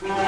kim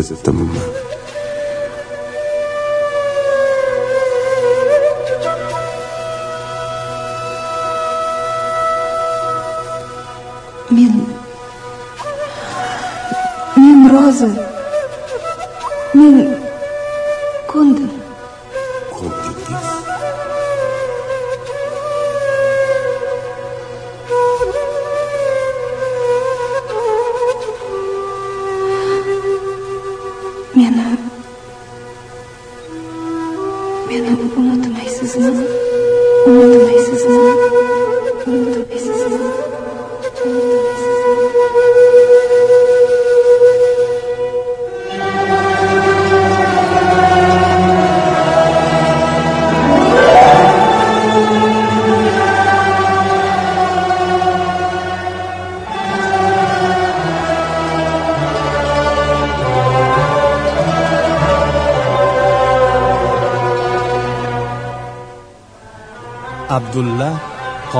acepta, mamá.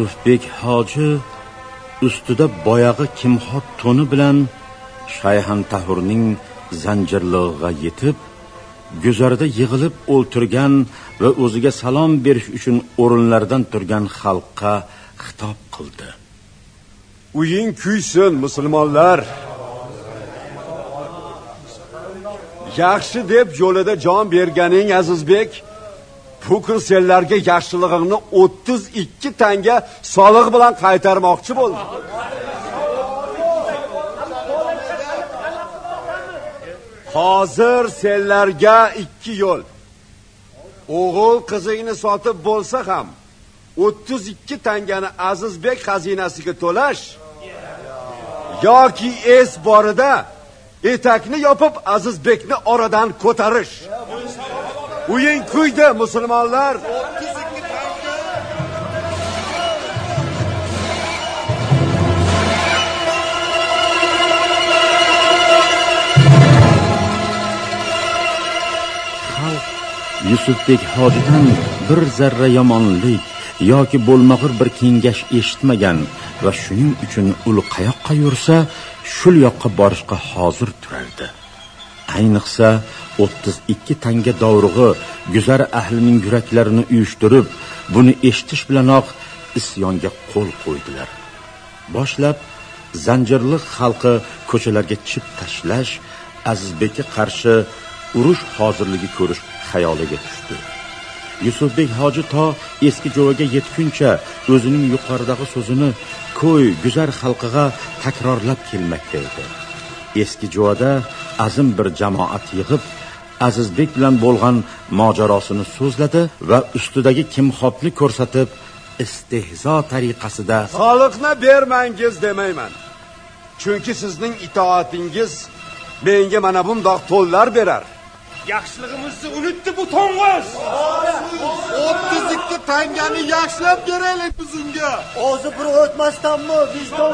Yusufbek hoji ustida boyag'i kimxob to'ni bilan shayxantahurning zanjirlig'iga yetib guzarda yig'ilib o'ltirgan va o'ziga salom berish uchun o'rinlaridan turgan xalqqa xitob qildi. Uying kuysin musulmonlar. Yaxshi deb yo'lida jon berganing azizbek. Bu kun senlarga yaxshilig'ingni o'ttiz ikki tanga soliq bilan qaytarmoqchi bo'ldim hozir senlarga ikki yo'l. O'g'il qizingni sotib bo'lsa ham o'ttiz ikki tangani azizbek xazinasiga to'lash yoki es borida etakni yopib azizbekni oradan ko'tarish. O'yin kuydi musulmonlar. Xalq yusufbek hojidan bir zarra yomonlik yoki bo'lmag'ur bir kengash eshitmagan va shuning uchun ul qayoqqa yursa shul yoqqa borishga hozir turardi. Ayniqsa 32 tanga dovrug'i guzar ahlining yuraklarini uyushtirib buni eshitish bilanoq isyonga qo'l qo'ydilar. Boshlab zanjirliq xalqi ko'chalarga chip tashlash azizbekka qarshi urush hozirligi ko'rish xayoliga tushdi. Yusufbek hoji to eski jo'vaga yetguncha o'zining yuqoridagi so'zini ko'y guzar xalqiga takrorlab kelmakda edi. Eski jo'vada azim bir jamoat yig'ib azizbek bilan bo'lgan mojarosini so'zladi va ustidagi kimxobni ko'rsatib istehzo tariqasida soliqni bermangiz demayman. Chunki sizning itoatingiz menga mana bundoq to'llar berar. Yaxshiligimizni unutdi bu to'ng'iz o'ttiz ikki tangani yaxshilab beraylik biz unga. O'zi bir o'tmasdanmi? Vijdon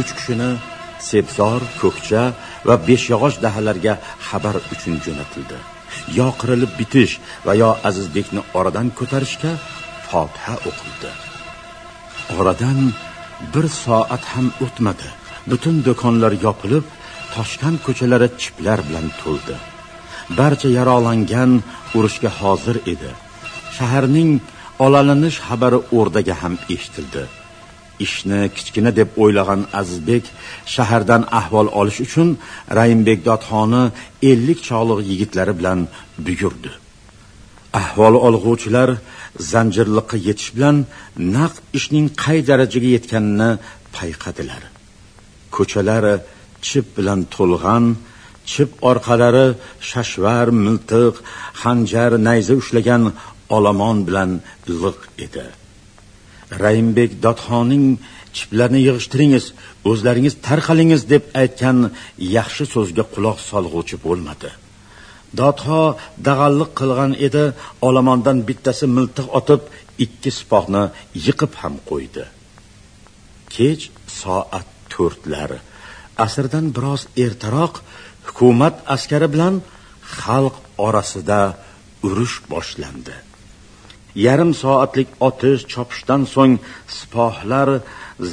uch kishini sebzor ko'kcha va beshyog'och dahalarga xabar uchun jo'natildi. Yo qirilib bitish va yo azizbekni oradan ko'tarishga fotiha o'qildi. Oradan bir soat ham o'tmadi. Butun do'konlar yopilib toshkent ko'chalari chiplar bilan to'ldi. Barcha yaralangan urushga hozir edi. Shaharning olalanish xabari o'rdaga ham eshitildi. Ishni kichkina deb o'ylagan azizbek shahardan ahvol olish uchun raimbek dodxoni ellik chog'liq yigitlari bilan buyurdi. Ahvol olg'uvchilar zanjirliqqa yetish bilan naq ishning qay darajaga yetganini payqadilar. Ko'chalar chip bilan to'lg'an chip orqalari shashvar miltiq xanjar nayza ushlagan olomon bilan liq edi. Raimbek dodxonning chiplarni yig'ishtiringiz o'zlaringiz tarqalingiz deb aytgan yaxshi so'zga quloq solg'uvchi bo'lmadi. Dodxo dag'alliq qilgan edi olomondan bittasi miltiq otib ikki sipohni yiqib ham qo'ydi. Kech soat to'rtlar asrdan biroz ertaroq hukumat askari bilan xalq orasida urush boshlandi. Yarim soatlik otish chopishdan so'ng sipohlar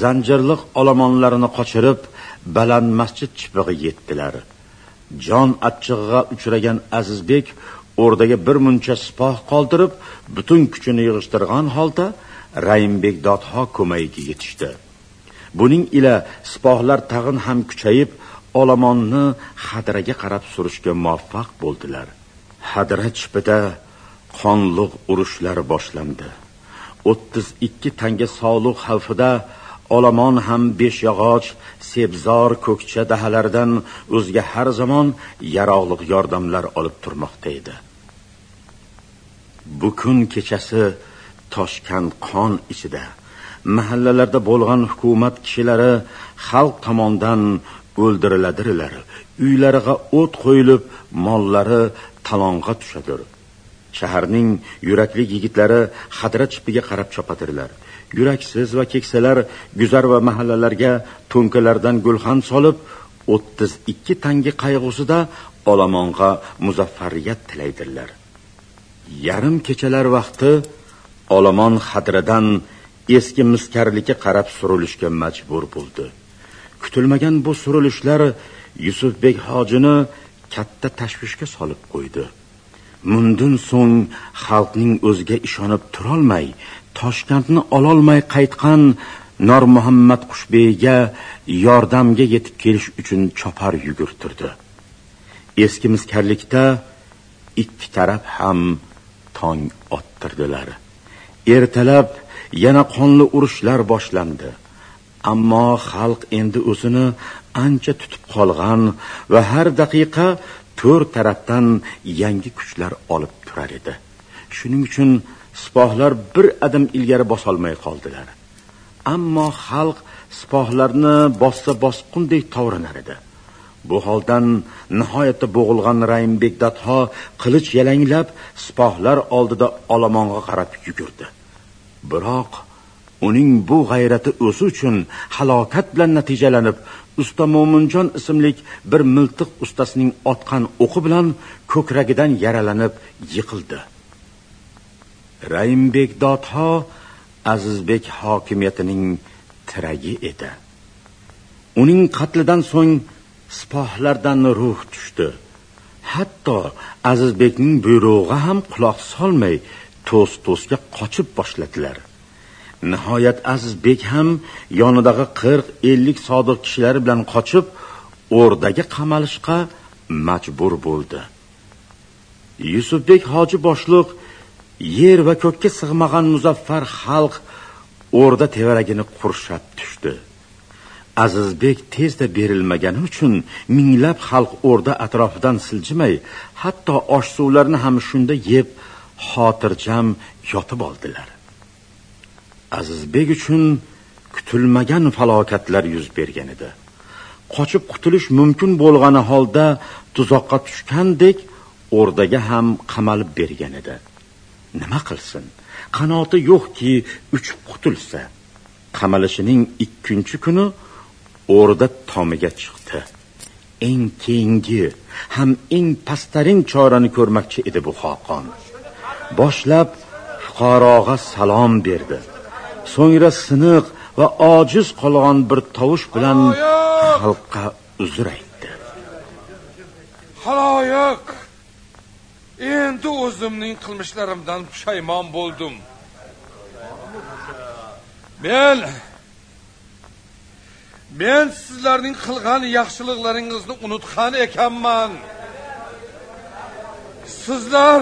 zanjirliq olomonlarini qochirib baland masjid chipig'i yetdilar. Jon achchig'iga uchragan azizbek o'rdaga bir muncha sipoh qoldirib butun kuchini yig'ishtirgan holda raimbek dodho ko'magiga yetishdi. Buning ila sipohlar tag'in ham kuchayib olomonni hadraga qarab surishga muvaffaq bo'ldilar. Hadra chipida qonliq urushlar boshlandi. O'ttiz ikki tanga sog'liq xavfida olomon ham besh yog'och sebzor ko'kcha dahalaridan o'zga har zamon yaroqliq yordamlar olib turmoqda edi. Bu kun kechasi toshkent qon ichida mahallalarda bo'lgan hukumat kishilari xalq tomonidan o'ldiriladilar. Uylariga o't qo'yilib mollari talonga tushadir. Shaharning yurakli yigitlari hadra chipiga qarab chopadirlar. Yuraksiz va keksalar guzar va mahallalarga to'nkalardan gulxan solib o'ttiz ikki tangi qayg'usida olomonga muzaffariyat tilaydilar yarim kechalar vaqti olomon hadradan eski miskarlikka qarab surilishga majbur bo'ldi. Kutilmagan bu surilishlar yusufbek hojini katta tashvishga solib qo'ydi. Mundan so'ng xalqning o'ziga ishonib turolmay toshkentni ololmay qaytgan nor muhammad qushbeyga yordamga yetib kelish uchun chopar yugurtirdi. Eski miskarlikda ikki taraf ham tong ottirdilar. Ertalab yana qonli urushlar boshlandi. Ammo xalq endi o'zini ancha tutib qolgan va har daqiqa to'rt tarafdan yangi kuchlar olib turar edi. Shuning uchun sipohlar bir adim ilgari bosolmay qoldilar. Ammo xalq sipohlarni bossa bosqundek tovranar edi. Bu holdan nihoyatda bo'g'ilgan raimbek dadho qilich yalanglab sipohlar oldida olomonga qarab yugurdi. Biroq uning bu g'ayrati o'zi uchun halokat bilan natijalanib usta mo'minjon ismlik bir miltiq ustasining otgan o'qi bilan ko'kragidan yaralanib yiqildi. Raimbek dodho azizbek hokimiyatining tiragi edi. Uning qatlidan so'ng sipohlardan ruh tushdi. Hatto azizbekning buyrug'iga ham quloq solmay to's to'sga qochib boshladilar. Nihoyat azizbek ham yonidagi qirq ellik sodiq kishilari bilan qochib o'rdaga qamalishga majbur bo'ldi. Yusufbek hoji boshliq yer va ko'kka sig'magan muzaffar xalq o'rda tevaragini qurshab tushdi. Azizbek tezda berilmagani uchun minglab xalq o'rda atrofidan siljimay hatto osh suvlarni ham shunda yeb xotirjam yotib oldilar. Azizbek uchun kutilmagan falokatlar yuz bergan edi. Qochib qutulish mumkin bo'lgani holda tuzoqqa tushgandek o'rdaga ham qamalib bergan edi. Nima qilsin? Qanoti yo'qki uchib qutulsa qamalishining ikkinchi kuni o'rda tomiga chiqdi. Eng keyingi ham eng pastarin chorani ko'rmoqchi edi bu xoqon. Boshlab fuqaroga salom berdi. So'ngra siniq va ojiz qolgan bir tovush bilan xalqqa uzr aytdi. Haloyiq! Endi o'zimning qilmishlarimdan pushaymon bo'ldim. Men men sizlarning qilgan yaxshiliklaringizni unutgan ekanman. Sizlar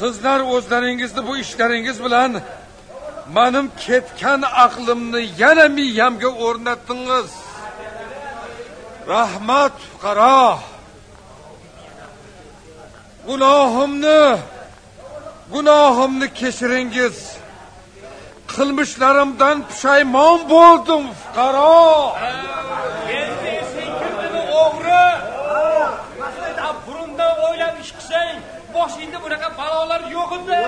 sizlar o'zlaringizni bu ishlaringiz bilan menim ketgan aqlimni yana miyamga o'rnatdingiz rahmat fuqaro. Gunohimni gunohimni kechiringiz. Qilmishlarimdan pushaymon bo'ldim fuqaro. O'g'ri? Burundan o'ylab ish qilsang. Boshingda bunaqa balolar yo'q edi.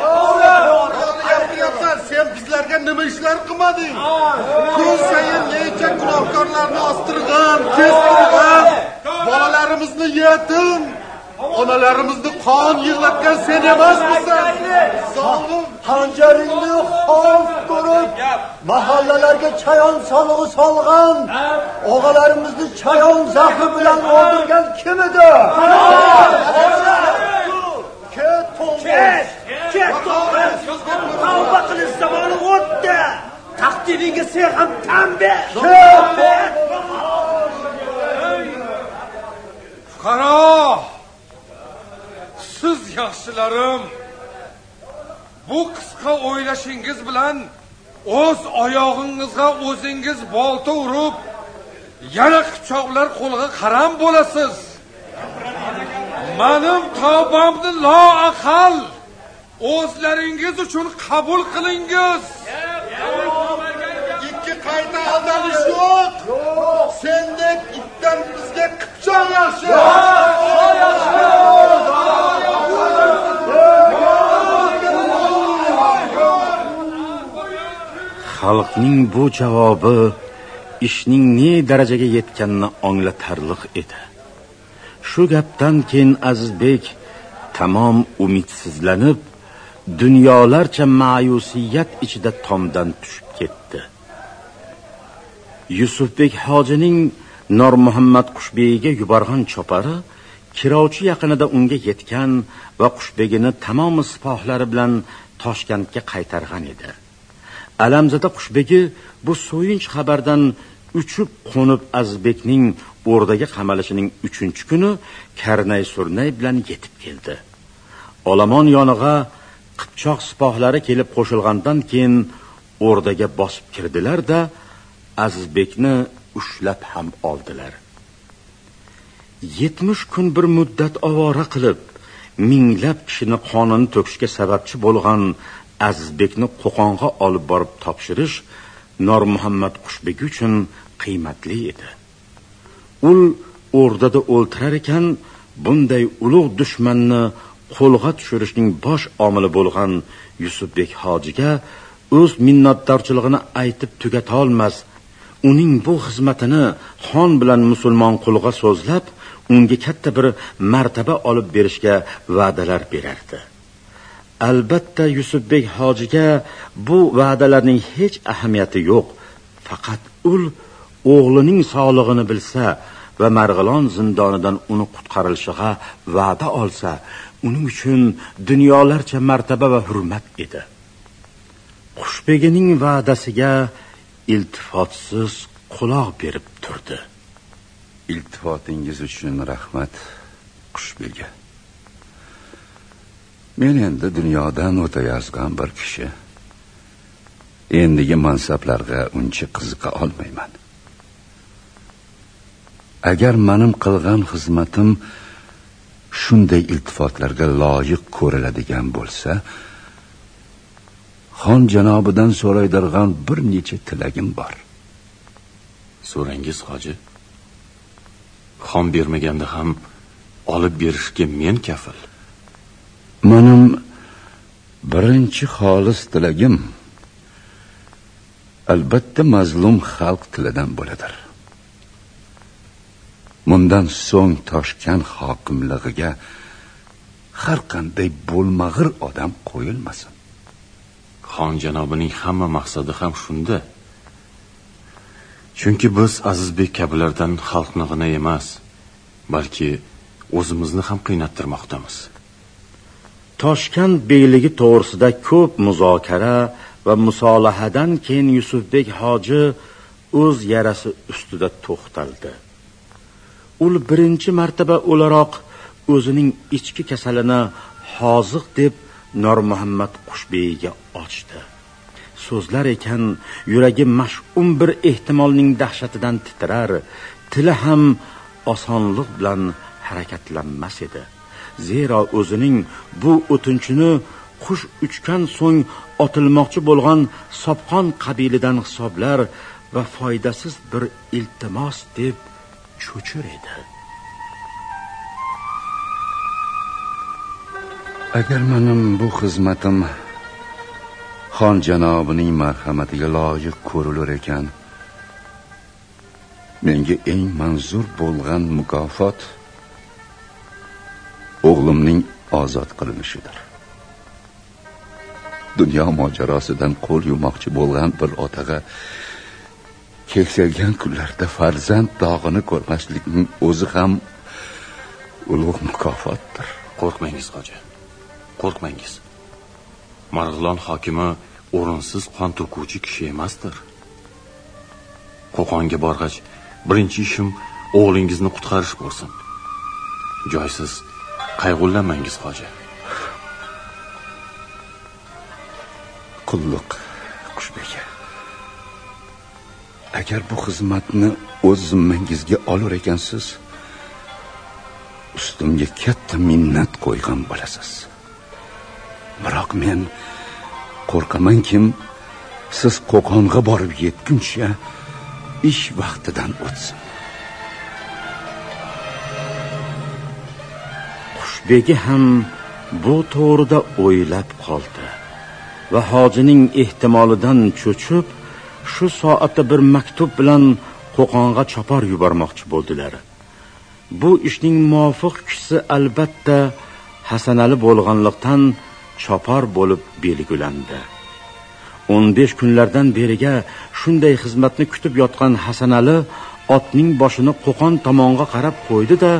Gapiryapsan sen bizlarga nima ishlar qilmading? Kun sayin necha gunohkorlarni ostirgan kestirgan? Bolalarimizni yetim. Onalarimizni qon yig'latgan sen emasmisan? Zolim. Hanjaringni xavf ko'rib, mahallalarga chayon solig'i solgan, og'alarimizni chayon zahri bilan o'ldirgan kim edi? Ket, ket tavba qilish zamoni o'tdi. Taqdiringga sen ham tan ber. Fuqaro siz yaxshilarim bu qisqa o'ylashingiz bilan o'z oyog'ingizga o'zingiz bolta urib yana qipchoqlar qo'liga qaram bo'lasiz manim tavbamni loaqal. O'zlaringiz uchun qabul qilingiz. Ikki qayta aldanish yo'q. Sendek itdan bizga qipchoq yaxshi. Xalqning bu javobi ishning ne darajaga yetganini anglatarliq edi shu gapdan keyin azizbek tamom umidsizlanib dunyolarcha ma'yusiyat ichida tomdan tushib ketdi. Yusufbek hojining normuhammad qushbegiga yuborgan chopari kirovchi yaqinida unga yetgan va qushbegini tamom sipohlari bilan toshkentga qaytargan edi. Alamzada qushbegi bu so'yinch xabardan uchib qo'nib azizbekning o'rdaga qamalishining uchinchi kuni karnay surnay bilan yetib keldi. Olomon yonig'a qipchoq sipohlari kelib qo'shilgandan keyin o'rdaga bosib kirdilar da azizbekni ushlab ham oldilar. Yetmish kun bir muddat ovora qilib minglab kishini qonini to'kishga sababchi bo'lgan azizbekni qo'qonga olib borib topshirish normuhammad qushbegi uchun qiymatli edi. Ul o'rdada o'ltirar ekan bunday ulug' dushmanni qo'lga tushirishning bosh omili bo'lgan yusufbek hojiga o'z minnatdorchiligini aytib tugatolmas. Uning bu xizmatini xon bilan musulmon qulga so'zlab unga katta bir martaba olib berishga va'dalar berardi. Albatta yusufbek hojiga bu va'dalarning hech ahamiyati yo'q. Faqat ul o'g'lining sog'lig'ini bilsa va marg'ilon zindonidan uni qutqarilishiga va'da olsa uning uchun dunyolarcha martaba va hurmat edi. Qushbegining va'dasiga iltifotsiz quloq berib turdi. Iltifotingiz uchun rahmat qushbegi men endi dunyodan o'tayozgan bir kishi. Endigi mansablarga uncha qiziqa olmayman. Agar menim qilgan xizmatim shunday iltifotlarga loyiq ko'riladigan bo'lsa xon janobidan so'raydirgan bir necha tilagim bor. So'rangiz hoji. Xon bermaganda ham olib berishga men kafil. Menim birinchi xolis tilagim albatta mazlum xalq tilidan bo'ladir bundan so'ng toshkent hokimligiga har qanday bo'lmag'ir odam qo'yilmasin. Xon janobining hamma maqsadi ham shunda. Chunki biz azizbek kabilardan xalqni g'ina emas balki o'zimizni ham qiynattirmoqdamiz. Toshkent beyligi to'g'risida ko'p muzokara va musolahadan keyin yusufbek hoji o'z yarasi ustida to'xtaldi u birinchi martaba o'laroq o'zining ichki kasalini hoziq deb normuhammad qushbeyiga ochdi. So'zlar ekan yuragi mash'um bir ehtimolning dahshatidan titrar tili ham osonlik bilan harakatlanmas edi. Zero o'zining bu o'tinchini qush uchgan so'ng otilmoqchi bo'lgan sopqon qabilidan hisoblar va foydasiz bir iltimos deb cho'chir edi. Agar menim bu xizmatim xon janobining marhamatiga loyiq ko'rilar ekan menga eng manzur bo'lgan mukofot o'g'limning ozod qilinishidir. Dunyo mojarosidan qo'l yumoqchi bo'lgan bir otaga keksagan kunlarda farzand dog'ini ko'rmaslikning o'zi ham ulug' mukofotdir. Qo'rqmangiz hoji. Qo'rqmangiz. Marg'ilon hokimi o'rinsiz qon to'kuvchi kishi emasdir. Qo'qonga borg'ach birinchi ishim o'g'lingizni qutqarish bo'lsin. Joysiz qayg'ulanmangiz hoji. Qulluq qushbek agar bu xizmatni o'z zimmangizga olar ekansiz ustimga katta minnat qo'ygan bo'lasiz. Biroq men qo'rqamankim siz qo'qonga borib yetguncha ish vaqtidan o'tsin. Xushbegi ham bu to'g'rida o'ylab qoldi va hojining ehtimolidan cho'chib shu soatda bir maktub bilan qo'qonga chopar yubormoqchi bo'ldilar. Bu ishning muvofiq kishisi albatta hasanali bo'lganlikdan chopar bo'lib belgilandi. O'n besh kunlardan beriga shunday xizmatni kutib yotgan hasanali otning boshini qo'qon tomonga qarab qo'ydi da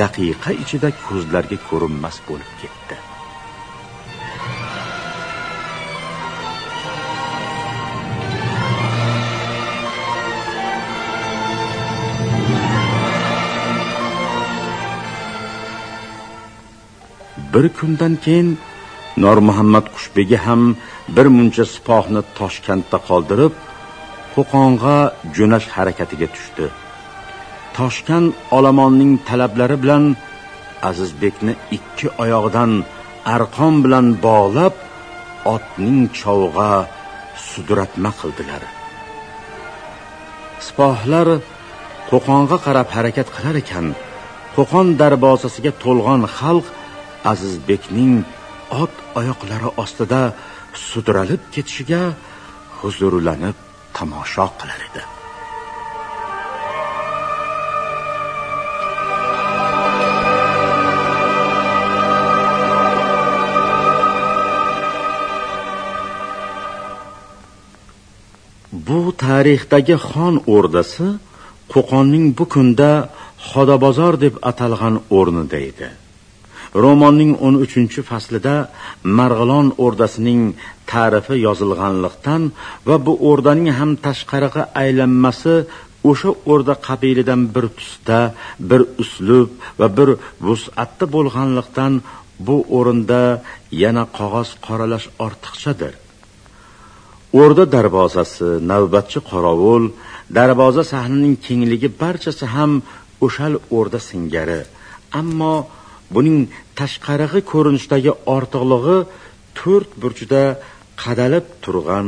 daqiqa ichida ko'zlarga ko'rinmas bo'lib ketdi. Bir kundan keyin normuhammad qushbegi ham bir muncha sipohni toshkentda qoldirib qo'qonga jo'nash harakatiga tushdi. Toshkent olamonning talablari bilan azizbekni ikki oyog'idan arqon bilan bog'lab otning chovg'a sudratma qildilar. Sipohlar qo'qonga qarab harakat qilar ekan qo'qon darvozasiga to'lg'on xalq azizbekning ot oyoqlari ostida sudralib ketishiga huzurlanib tomosha qilar edi. Bu tarixdagi xon o'rdasi qo'qonning bu kunda xodabozor deb atalgan o'rnida edi. Romanning 13 faslida marg'ilon o'rdasining tarifi yozilganlikdan va bu o'rdaning ham tashqariga aylanmasi o'sha o'rda qabilidan bir tusda bir uslub va bir vus'atda bo'lganlikdan bu o'rinda yana qog'oz qoralash ortiqchadir. O'rda darvozasi navbatchi qorovul darvoza sahnining kengligi barchasi ham o'shal o'rda singari. Ammo buning tashqarig'i ko'rinishdagi ortiqlig'i to'rt burchida qadalib turgan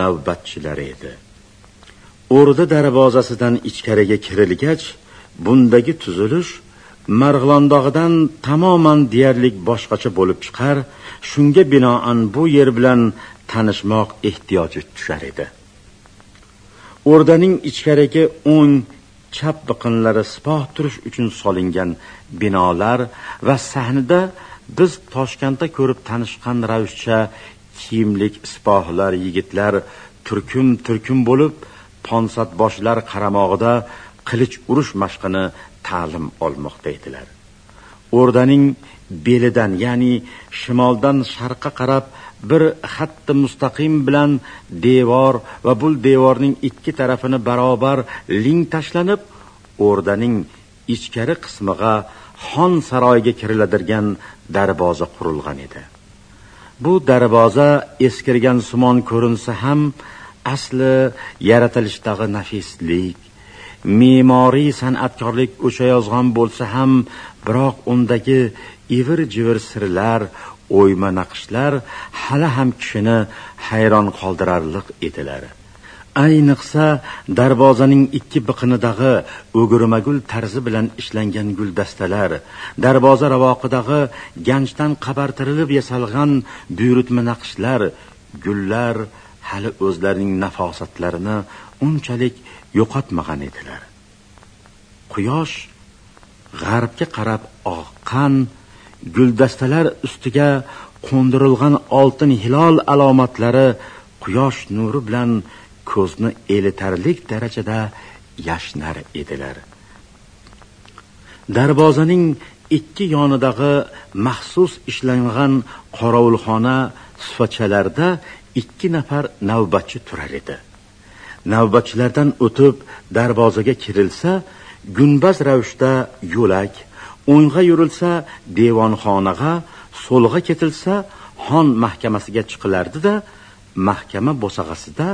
navbatchilar edi. O'rda darvozasidan ichkariga kirilgach bundagi tuzilish marg'ilondog'idan tamoman deyarlik boshqacha bo'lib chiqar shunga binoan bu yer bilan tanishmoq ehtiyoji tushar edi. O'rdaning ichkarigi o'ng chap biqinlari sipoh turish uchun solingan binolar va sahnida biz toshkentda ko'rib tanishgan ravishcha kiyimlik sipohlar yigitlar turkum turkum bo'lib ponsatboshlar qaramog'ida qilich urush mashqini ta'lim olmoqda edilar. O'rdaning belidan ya'ni shimoldan sharqqa qarab bir xatti mustaqim bilan devor va bu devorning ikki tarafini barobar ling tashlanib o'rdaning ichkari qismiga xon saroyiga kiriladigan darvoza qurilgan edi. Bu darvoza eskirgan sumon ko'rinsa ham asli yaratilishdagi nafislik me'moriy san'atkorlik o'sha yozgan bo'lsa ham biroq undagi ivir jivir sirlar o'yma naqshlar hali ham kishini hayron qoldirarliq edilar. Ayniqsa darvozaning ikki biqinidagi o'girmagul tarzi bilan ishlangan guldastalar darvoza ravoqidagi ganchdan qabartirilib yasalgan buyurtma naqshlar gullar hali o'zlarining nafosatlarini unchalik yo'qotmagan edilar. Quyosh g'arbga qarab oqqan guldastalar ustiga qo'ndirilgan oltin hilol alomatlari quyosh nuri bilan ko'zni elitarlik darajada yashnar edilar. Darvozaning ikki yonidagi maxsus ishlangan qorovulxona sufachalarda ikki nafar navbatchi turar edi. Navbatchilardan o'tib darvozaga kirilsa gunbaz ravishda yo'lak o'ngga yurilsa devonxonaga so'lg'a ketilsa xon mahkamasiga chiqilardi da mahkama bo'sag'asida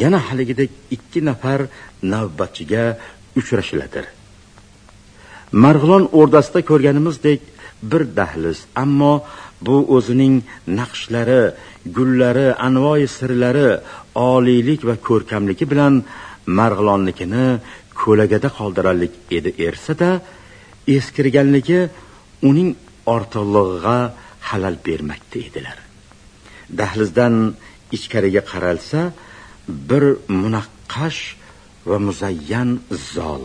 yana haligidek ikki nafar navbatchiga uchrashiladir. Marg'ilon o'rdasida ko'rganimizdek bir dahliz ammo bu o'zining naqshlari gullari anvoyi sirlari oliylik va ko'rkamligi bilan marg'ilonnikini ko'lagada qoldirarlik edi ersa da eskirganligi uning ortiqlig'iga halal bermakda edilar. Dahlizdan ichkariga qaralsa bir munaqqash va muzayyan zol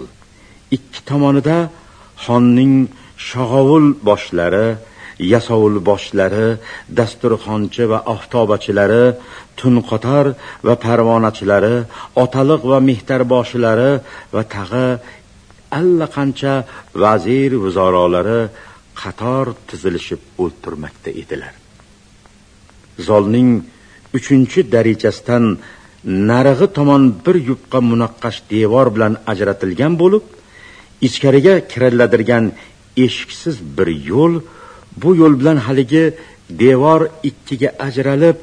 ikki tomonida xonning shog'ovul boshlari yasovul boshlari dasturxonchi va oftobachilari tunqotar va parvonachilari otaliq va mehtarboshilari va tag'i allaqancha vazir vuzorolari qator tizilishib o'ltirmakda edilar. Zolning uchinchi darajasidan narig'i tomon bir yupqa munaqqash devor bilan ajratilgan bo'lib ichkariga kirilladirgan eshiksiz bir yo'l bu yo'l bilan haligi devor ikkiga ajralib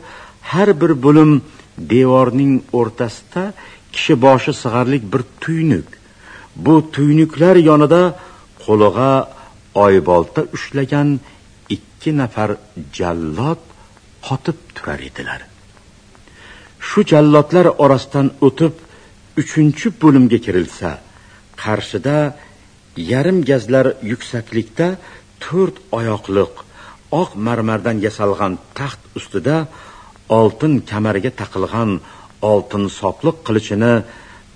har bir bo'lim devorning o'rtasida kishi boshi sig'arlik bir tuynuk bu tuynuklar yonida qo'liga oybolta ushlagan ikki nafar jallod qotib turar edilar. Shu jallodlar orasidan o'tib uchinchi bo'limga kirilsa qarshida yarim gazlar yuksaklikda to'rt oyoqliq oq marmardan yasalgan taxt ustida oltin kamariga taqilgan oltin sopliq qilichini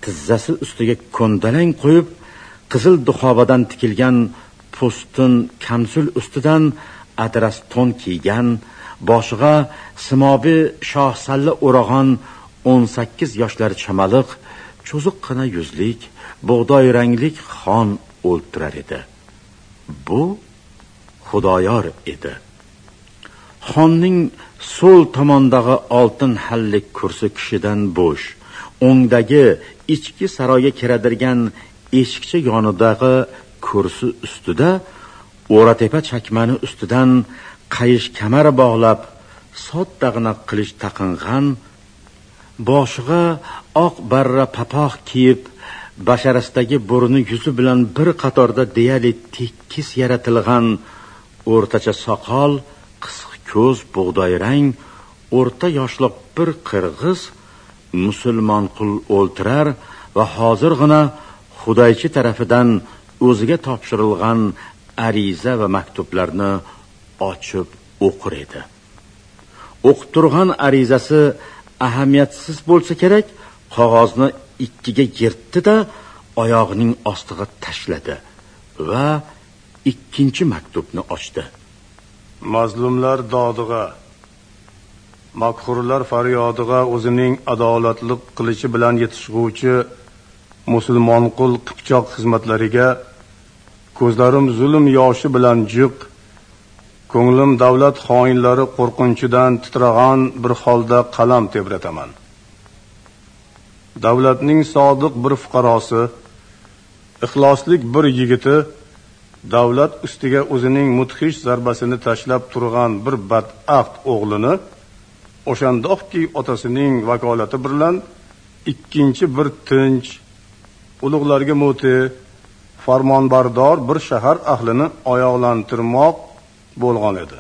tizzasi ustiga ko'ndalang qo'yib qizil duxobadan tikilgan po'stin kamsul ustidan adras to'n kiygan boshiga simobi shohsalla o'rag'on o'n sakkiz yoshlari chamaliq cho'ziqqina yuzlik bug'doy ranglik xon o'ltirar edi. Bu xudoyor edi. Xonning so'l tomondagi oltin hallik kursi kishidan bo'sh o'ngdagi ichki saroyga kiradirgan eshikcha yonidagi kursi ustida o'ratepa chakmani ustidan qayish kamar bog'lab soddag'ina qilich taqingan boshiga oq barra papoq kiyib basharasidagi burni yuzi bilan bir qatorda deyarli tekis yaratilgan o'rtacha soqol qisq ko'z bug'doyrang o'rta yoshliq bir qirg'iz musulmon qul o'ltirar va hozirgina xudoychi tarafidan o'ziga topshirilgan ariza va maktublarni ochib o'qir edi. O'qib turgan arizasi ahamiyatsiz bo'lsa kerak qog'ozni ikkiga yirtdi-da oyog'ining ostiga tashladi va ikkinchi maktubni ochdi. Mazlumlar dodiga makhurlar faryodiga o'zining adolatli qilichi bilan yetishg'uvchi musulmon qul qipchoq xizmatlariga ko'zlarim zulm yoshi bilan jiq ko'nglim davlat xoinlari qo'rqinchidan titrag'an bir holda qalam tebrataman. Davlatning sodiq bir fuqarosi ixloslik bir yigiti davlat ustiga o'zining mudhish zarbasini tashlab turgan bir badahd o'g'lini o'shandoqki otasining vakolati bilan ikkinchi bir tinch ulug'larga mo'ti farmonbardor bir shahar ahlini oyoqlantirmoq bo'lgan edi.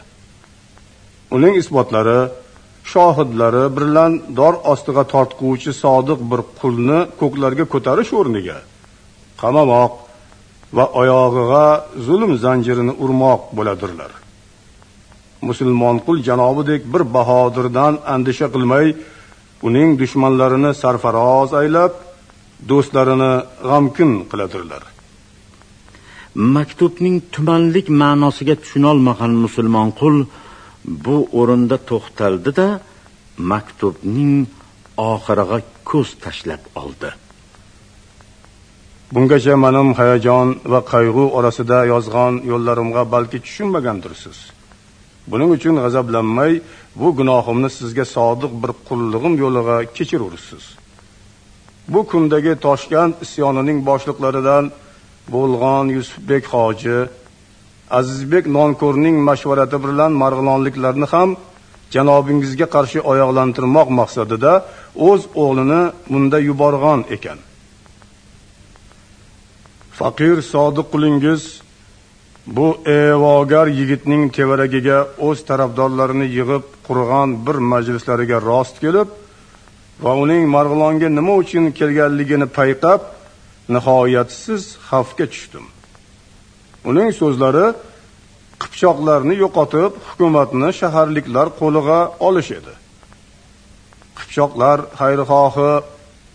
Uning isbotlari shohidlari bilan dor ostiga tortquvchi sodiq bir qulni ko'klarga ko'tarish o'rniga qamamoq va oyog'iga zulm zanjirini urmoq bo'ladirlar. Musulmon qul janobidek bir bahodirdan andisha qilmay uning dushmanlarini sarfaroz aylab do'stlarini g'amkin qiladirlar. Maktubning tumanlik ma'nosiga tushunolmagan musulmon qul bu o'rinda to'xtaldi da maktubning oxiriga ko'z tashlab oldi. Bungacha mening hayajon va qayg'u orasida yozgan yo'llarimga balki tushunmagandirsiz buning uchun g'azablanmay bu gunohimni sizga sodiq bir qullig'im yo'liga kechirursiz. Bu kundagi toshkent isyonining boshliqlaridan bo'lg'on yusufbek hoji azizbek nonko'rning mashvarati bilan marg'ilonliklarni ham janobingizga qarshi oyoqlantirmoq maqsadida o'z o'g'lini bunda yuborgan ekan. Faqir sodiq qulingiz bu evogar yigitning tevaragiga o'z tarafdorlarini yig'ib qurgan bir majlislariga rost kelib va uning marg'ilonga nima uchun kelganligini payqab nihoyatsiz xavfga tushdim. Uning so'zlari qipchoqlarni yo'qotib hukumatni shaharliklar qo'liga olish edi. Qipchoqlar xayrixohi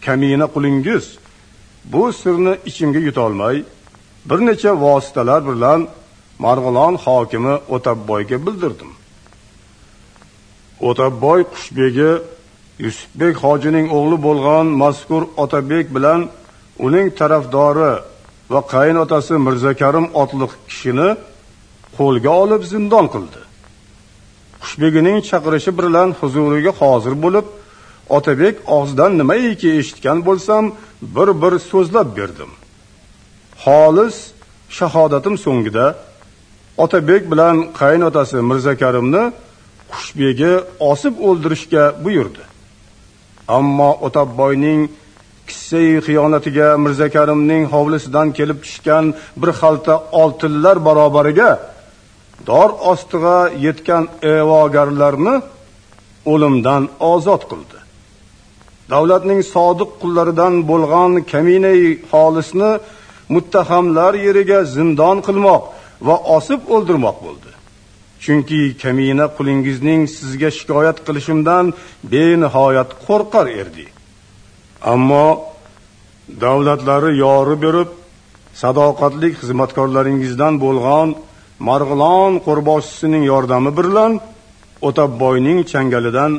kamina qulingiz bu sirni ichimga yutolmay bir necha vositalar bilan marg'ilon hokimi o'tabboyga bildirdim. O'tabboy qushbegi yusufbek hojining o'g'li bo'lgan mazkur otabek bilan uning tarafdori va qaynotasi mirzakarim otli kishini qo'lga olib zindon qildi. Qushbegining chaqirishi bilan huzuriga hozir bo'lib otabek og'zidan nimaiki eshitgan bo'lsam bir bir so'zlab berdim. Xolis shahodatim so'ngida otabek bilan qaynotasi mirzakarimni qushbegi osib o'ldirishga buyurdi. Ammo otabboyning kissai xiyonatiga mirzakarimning hovlisidan kelib tushgan bir xalta oltinlar barobariga dor ostiga yetgan evogarlarni o'limdan ozod qildi. Davlatning sodiq qullaridan bo'lgan kaminai xolisni muttahamlar yeriga zindon qilmoq va osib o'ldirmoq bo'ldi. Chunki kamina qulingizning sizga shikoyat qilishimdan benihoyat qo'rqar erdi. Ammo davlatlari yori berib sadoqatli xizmatkorlaringizdan bo'lgan marg'ilon qo'rboshchisining yordami bilan o'tabboyning changalidan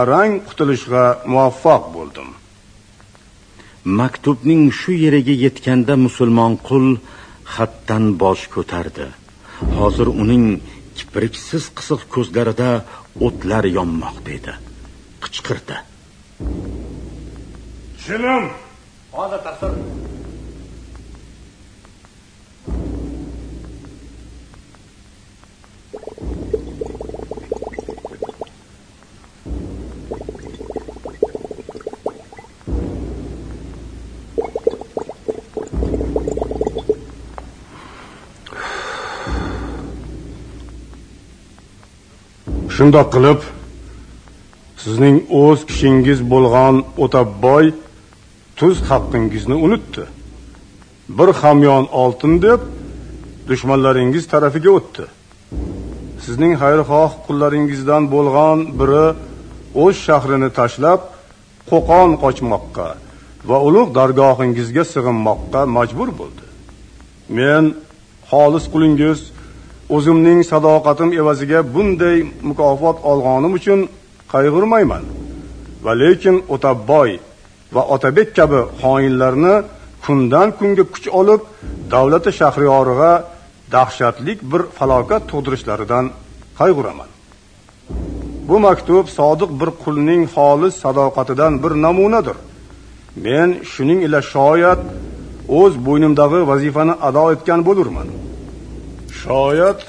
arang qutulishga muvaffaq bo'ldim. Maktubning shu yeriga yetganda musulmon qul xatdan bosh ko'tardi. Hozir uning kipriksiz qisiq ko'zlarida o'tlar yonmoqda edi. Qichqirdi. Jinim hozir taqsir shundoq qilib sizning o'z kishingiz bo'lgan o'taboy tuz haqqingizni unutdi. Bir hamyon oltin deb dushmanlaringiz tarafiga o'tdi. Sizning xayrixoh qullaringizdan bo'lgan biri o'z shahrini tashlab qo'qon qochmoqqa va ulug' dargohingizga sig'inmoqqa majbur bo'ldi. Men xolis qulingiz o'zimning sadoqatim evaziga bunday mukofot olganim uchun qayg'urmayman. Va lekin o'tabboy va otabek kabi xoinlarni kundan kunga kuch olib davlati shahriyoriga dahshatlik bir falokat tug'dirishlaridan qayg'uraman. Bu maktub sodiq bir qulning xolis sadoqatidan bir namunadir. Men shuning ila shoyat o'z bo'ynimdagi vazifani ado etgan bo'lurman. Shoyat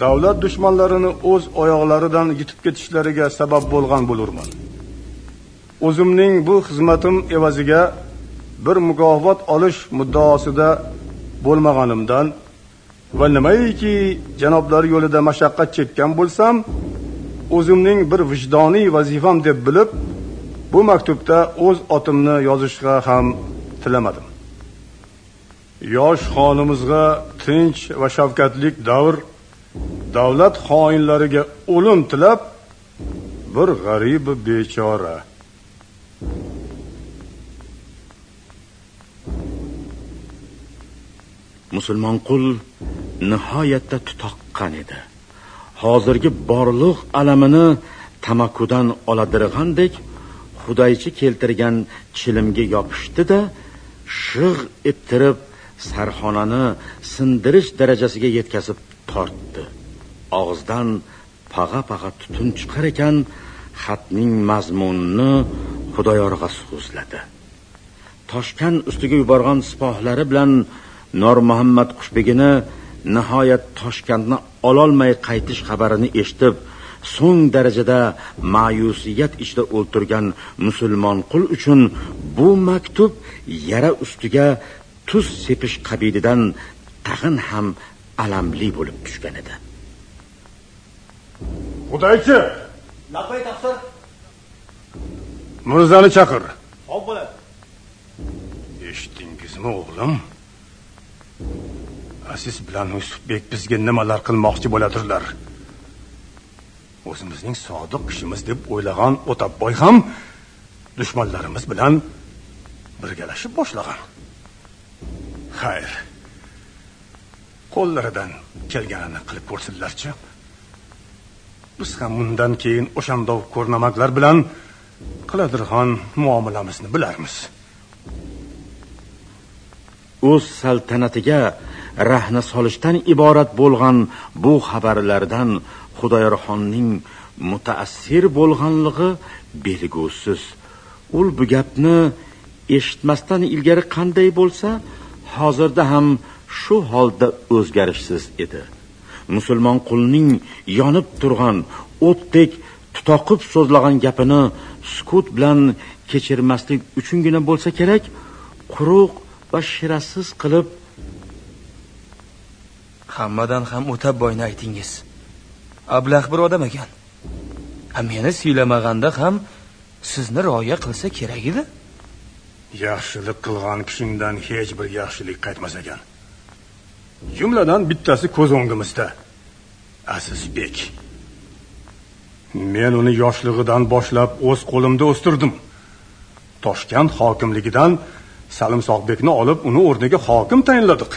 davlat dushmanlarini o'z oyoqlaridan yitib ketishlariga sabab bo'lgan bo'lurman. O'zimning bu xizmatim evaziga bir mukofot olish muddaosida bo'lmaganimdan va nimaiki janoblar yo'lida mashaqqat chekkan bo'lsam o'zimning bir vijdoniy vazifam deb bilib bu maktubda o'z otimni yozishga ham tilamadim. Yosh xonimizga tinch va shafqatlik davr davlat xoinlariga o'lim tilab bir g'arib bechora. Musulmon qul nihoyatda tutoqqan edi. Hozirgi borliq alamini tamakudan oladirg'andek xudaychi keltirgan chilimga yopishdi da shig' ettirib sarxonani sindirish darajasiga yetkazib tortdi. Og'izdan pag'a pag'a tutun chiqar ekan xatning mazmunini xudoyorga so'zladi toshkan ustiga yuborgan sipohlari bilan nor muhammad qushbegini nihoyat toshkentni ololmay qaytish xabarini eshitib so'ng darajada ma'yusiyat ichida o'ltirgan musulmon qul uchun bu maktub yara ustiga tuz sepish qabilidan tag'in ham alamli bo'lib tushgan edi. Xudaychi labay taqsir. Mirzani chaqir. Hop bo'ladi. Eshitdingizmi o'g'lim? Aziz bilan yusufbek bizga nimalar qilmoqchi bo'ladirlar. O'zimizning sodiq kishimiz deb o'ylagan o'tabboy ham dushmanlarimiz bilan birgalashib boshlagan xayr. Qo'llaridan kelganini qilib ko'rsinlarchi. Biz ham undan keyin o'shandov ko'rnamaklar bilan Qiladirxon muomalamizni bilarmiz. O'z saltanatiga rahna solishdan iborat bo'lgan bu xabarlardan xudoyorxonning mutaassir bo'lganligi belgusiz u bu gapni eshitmasdan ilgari qanday bo'lsa hozirda ham shu holda o'zgarishsiz edi. Musulmon qulning yonib turgan o'tdek tutoqib so'zlagan gapini sukut bilan kechirmaslik uchungina bo'lsa kerak quruq va shirasiz qilib hammadan ham o'tabboyni aytingiz. Ablah bir odam ekan. Meni siylamaganda ham sizni rioya qilsa kerak edi. Yaxshilik qilgan kishingdan hech bir yaxshilik qaytmas ekan. Jumladan bittasi ko'z o'ngimizda. Azizbek men uni yoshlig'idan boshlab o'z qo'limda o'stirdim. Toshkent hokimligidan salimsoqbekni olib uni o'rniga hokim tayinladik.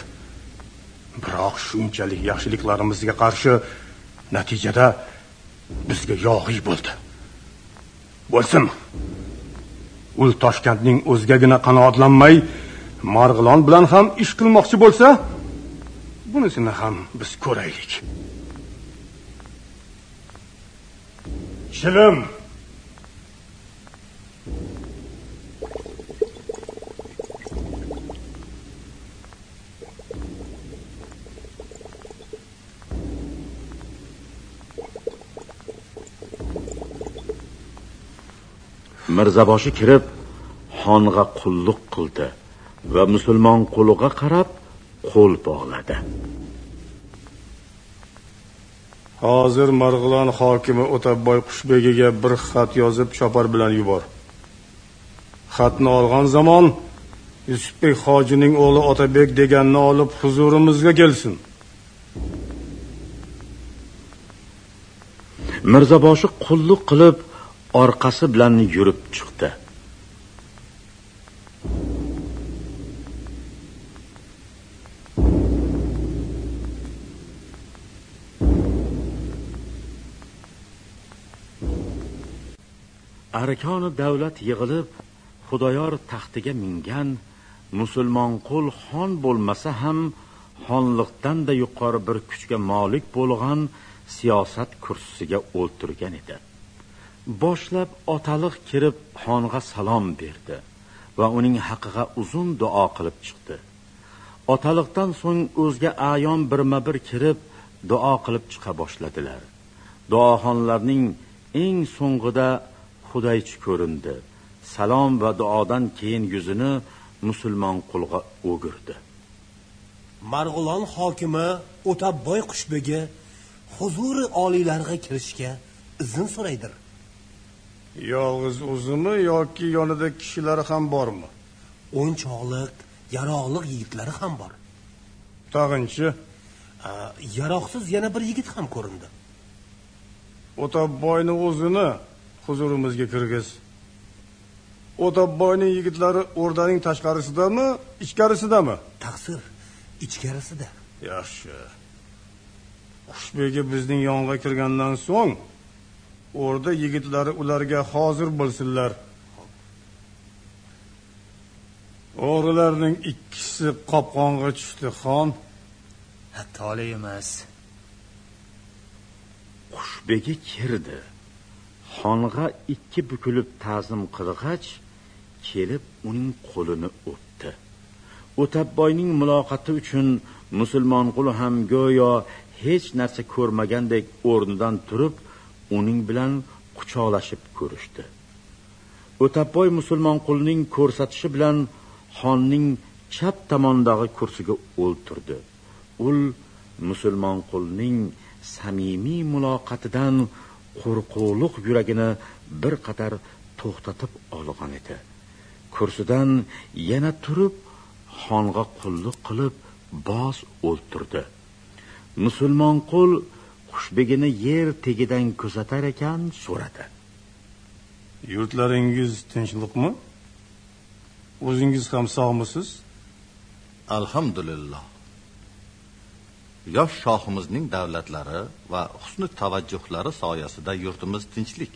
Biroq shunchalik yaxshiliklarimizga qarshi natijada bizga yog'iy bo'ldi. Bo'lsin. U toshkentning o'zgagina qanoatlanmay marg'ilon bilan ham ish qilmoqchi bo'lsa bunisini ham biz ko'raylik. Chilim mirzaboshi kirib xonga qulluq qildi va musulmon quliga qarab qo'l bog'ladi. Hozir marg'ilon hokimi o'tabboy qushbegiga bir xat yozib chopar bilan yubor. Xatni olgan zamon yusufbek hojining o'g'li otabek deganni olib huzurimizga kelsin. Mirzaboshi qulluq qilib orqasi bilan yurib chiqdi. Arkoni davlat yig'ilib xudoyor taxtiga mingan musulmonqul xon bo'lmasa ham xonliqdan da yuqori bir kuchga molik bo'lgan siyosat kursisiga o'ltirgan edi. Boshlab otaliq kirib xonga salom berdi va uning haqiga uzun duo qilib chiqdi. Otaliqdan so'ng o'zga ayon birma bir kirib duo qilib chiqa boshladilar. Duoxonlarning eng so'ng'ida xudaychi ko'rindi. Salom va duodan keyin yuzini musulmon qulga o'girdi. Marg'ilon hokimi o'tabboy qushbegi huzuri oliylariga kirishga izn so'raydir. Yolg'iz o'zimi yoki yonida kishilari ham bormi? O'nchoqliq yaroqliq yigitlari ham bor. Tag'inchi yaroqsiz yana bir yigit ham ko'rindi. O'tabboyni o'zini huzurimizga kirgiz. O'tabboyning yigitlari o'rdaning tashqarisidami ichkarisidami taqsir ichkarisida. Yaxshi. Qushbegi bizning yonga kirgandan so'ng o'rda yigitlari ularga hozir bo'lsinlar. O'g'rilarning ikkisi qopqonga tushdi xon. Tole emas. Qushbegi kirdi. Xonga ikki bukilib ta'zim qilg'ach kelib uning qo'lini o'pdi. O'tabboyning muloqoti uchun musulmon quli ham go'yo hech narsa ko'rmagandek o'rnidan turib uning bilan quchoqlashib ko'rishdi. O'tabboy musulmon qulning ko'rsatishi bilan xonning chap tomondagi kursiga o'ltirdi. Ul musulmon qulning samimiy muloqotidan qo'rquvliq yuragini bir qator to'xtatib olgan edi. Kursidan yana turib xonga qulluq qilib bos o'ltirdi. Musulmon qul xushbegini yer tegidan kuzatar ekan so'radi. Yurtlaringiz tinchlikmi? O'zingiz ham sog'misiz? Alhamdulillah. Yosh shohimizning davlatlari va husni tavajjuhlari soyasida yurtimiz tinchlik.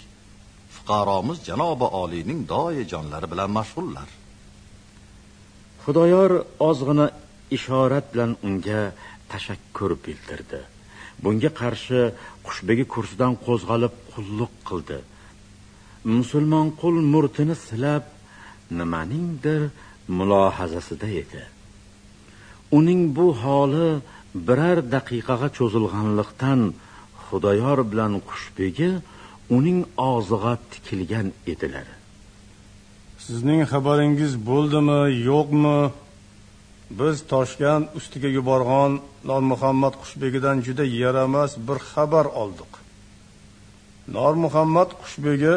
Fuqaromiz janobi oliyning doye jonlari bilan mashg'ullar. Xudoyor ozg'ina ishorat bilan unga tashakkur bildirdi bunga qarshi qushbegi kursidan qo'zg'alib qulluq qildi. Musulmon qul murtini silab nimaningdir mulohazasida edi. Uning bu holi birar daqiqaga cho'zilganlikdan xudoyor bilan qushbegi uning og'ziga tikilgan edilar. Sizning xabaringiz bo'ldimi yo'qmi? Biz toshkent ustiga yuborgan normuhammad qushbegidan juda yaramas bir xabar oldik. Normuhammad qushbegi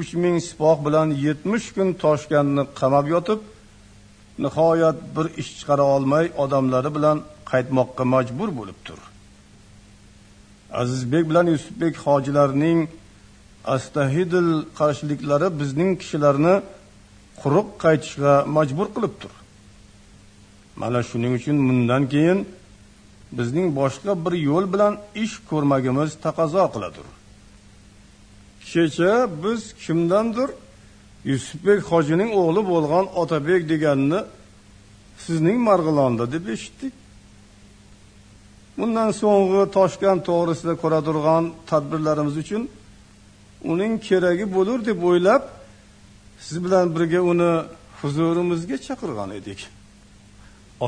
uch ming sipoh bilan yetmish kun toshkentni qamab yotib nihoyat bir ish chiqara olmay odamlari bilan qaytmoqqa majbur bo'libdir azizbek bilan yusufbek hojilarning astahidil qarshiliklari bizning kishilarni quruq qaytishga majbur qilibdir mana shuning uchun bundan keyin bizning boshqa bir yo'l bilan ish ko'rmagimiz taqozo qiladir kecha biz kimdandir yusufbek hojining o'g'li bo'lgan otabek deganini sizning marg'ilonda deb eshitdik. Bundan so'nggi toshkent to'g'risida ko'raturgan tadbirlarimiz uchun uning keragi bo'lur deb o'ylab siz bilan birga uni huzurimizga chaqirgan edik.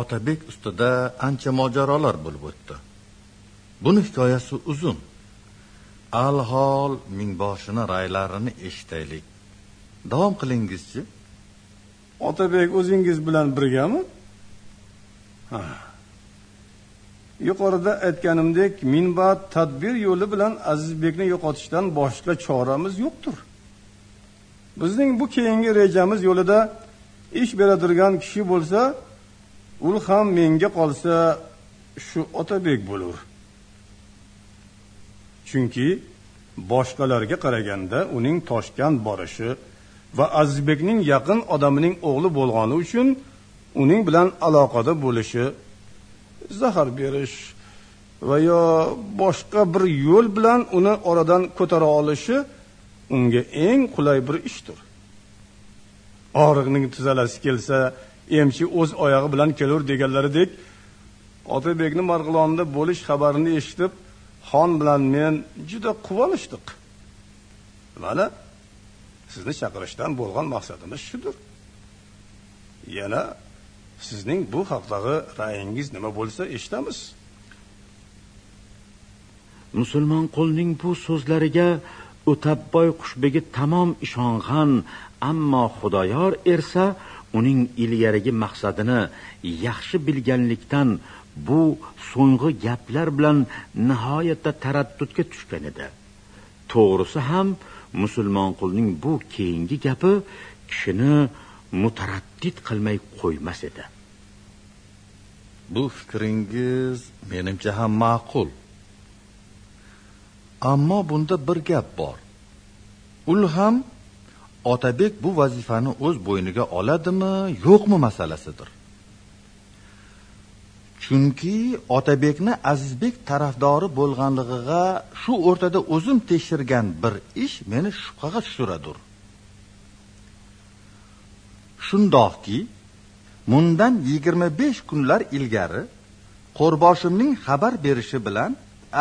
Otabek ustida ancha mojarolar bo'lib o'tdi. Buni hikoyasi uzun. Alhol mingboshini raylarini eshitaylik. Davom qilingizchi. Otabek o'zingiz bilan birgami? Ha. Yuqorida aytganimdek minbat tadbir yo'li bilan azizbekni yo'qotishdan boshqa choramiz yo'qdir. Bizning bu keyingi rejamiz yo'lida ish beradigan kishi bo'lsa u ham menga qolsa shu otabek bo'lur. Chunki boshqalarga qaraganda uning toshkent borishi va azizbekning yaqin odamining o'g'li bo'lgani uchun uning bilan aloqada bo'lishi zahar berish va yo boshqa bir yo'l bilan uni oradan ko'tara olishi unga eng qulay bir ishdir. Og'riqning tuzalasi kelsa emchi o'z oyog'i bilan kelur deganlaridek otabekni marg'ilonda bo'lish xabarini eshitib xon bilan men juda quvonishdik mana sizni chaqirishdan bo'lgan maqsadimiz shudir. Yana sizning bu haqdagi ra'yingiz nima bo'lsa eshitamiz. Musulmon qo'lning bu so'zlariga o'tabboy qushbegi tamom ishongan ammo xudoyor ersa uning ilgarigi maqsadini yaxshi bilganlikdan bu so'nggi gaplar bilan nihoyatda taraddudga tushgan edi. To'g'risi ham musulmon qulning bu keyingi gapi kishini mutaraddid qilmay qo'ymas edi. Bu fikringiz menimcha ham ma'qul. Ammo bunda bir gap bor. Ul ham otabek bu vazifani o'z bo'yniga oladimi yo'qmi masalasidir. Chunki otabekni azizbek tarafdori bo'lganligiga shu o'rtada o'zim tekshirgan bir ish meni shubhaga tushiradir shundoqki mundan yigirma besh kunlar ilgari qo'rboshimning xabar berishi bilan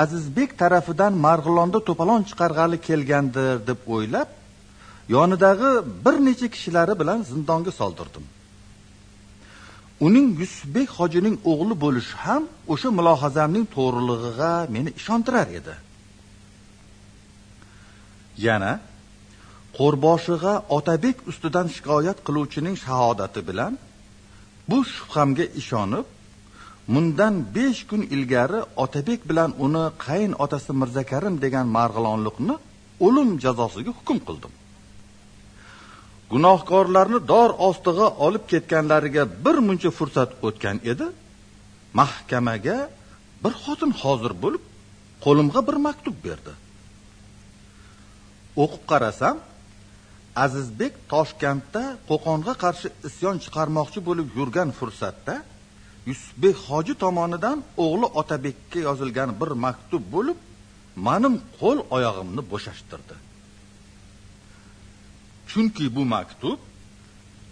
azizbek tarafidan marg'ilonda to'polon chiqarg'ali kelgandir deb o'ylab yonidagi bir necha kishilari bilan zindonga soldirdim. Uning yusufbek hojining o'g'li bo'lishi ham o'sha mulohazamning to'g'riligiga meni ishontirar edi. Yana qo'rboshiga otabek ustidan shikoyat qiluvchining shahodati bilan bu shubhamga ishonib mundan besh kun ilgari otabek bilan uni qayin otasi mirzakarim degan marg'ilonliqni o'lim jazosiga hukm qildim. Gunohkorlarni dor ostiga olib ketganlariga bir muncha fursat o'tgan edi. Mahkamaga bir xotin hozir bo'lib qo'limga bir maktub berdi. O'qib qarasam azizbek toshkentda qo'qonga qarshi isyon chiqarmoqchi bo'lib yurgan fursatda yusufbek hoji tomonidan o'g'li otabekka yozilgan bir maktub bo'lib manim qo'l oyog'imni bo'shashtirdi. Chunki bu maktub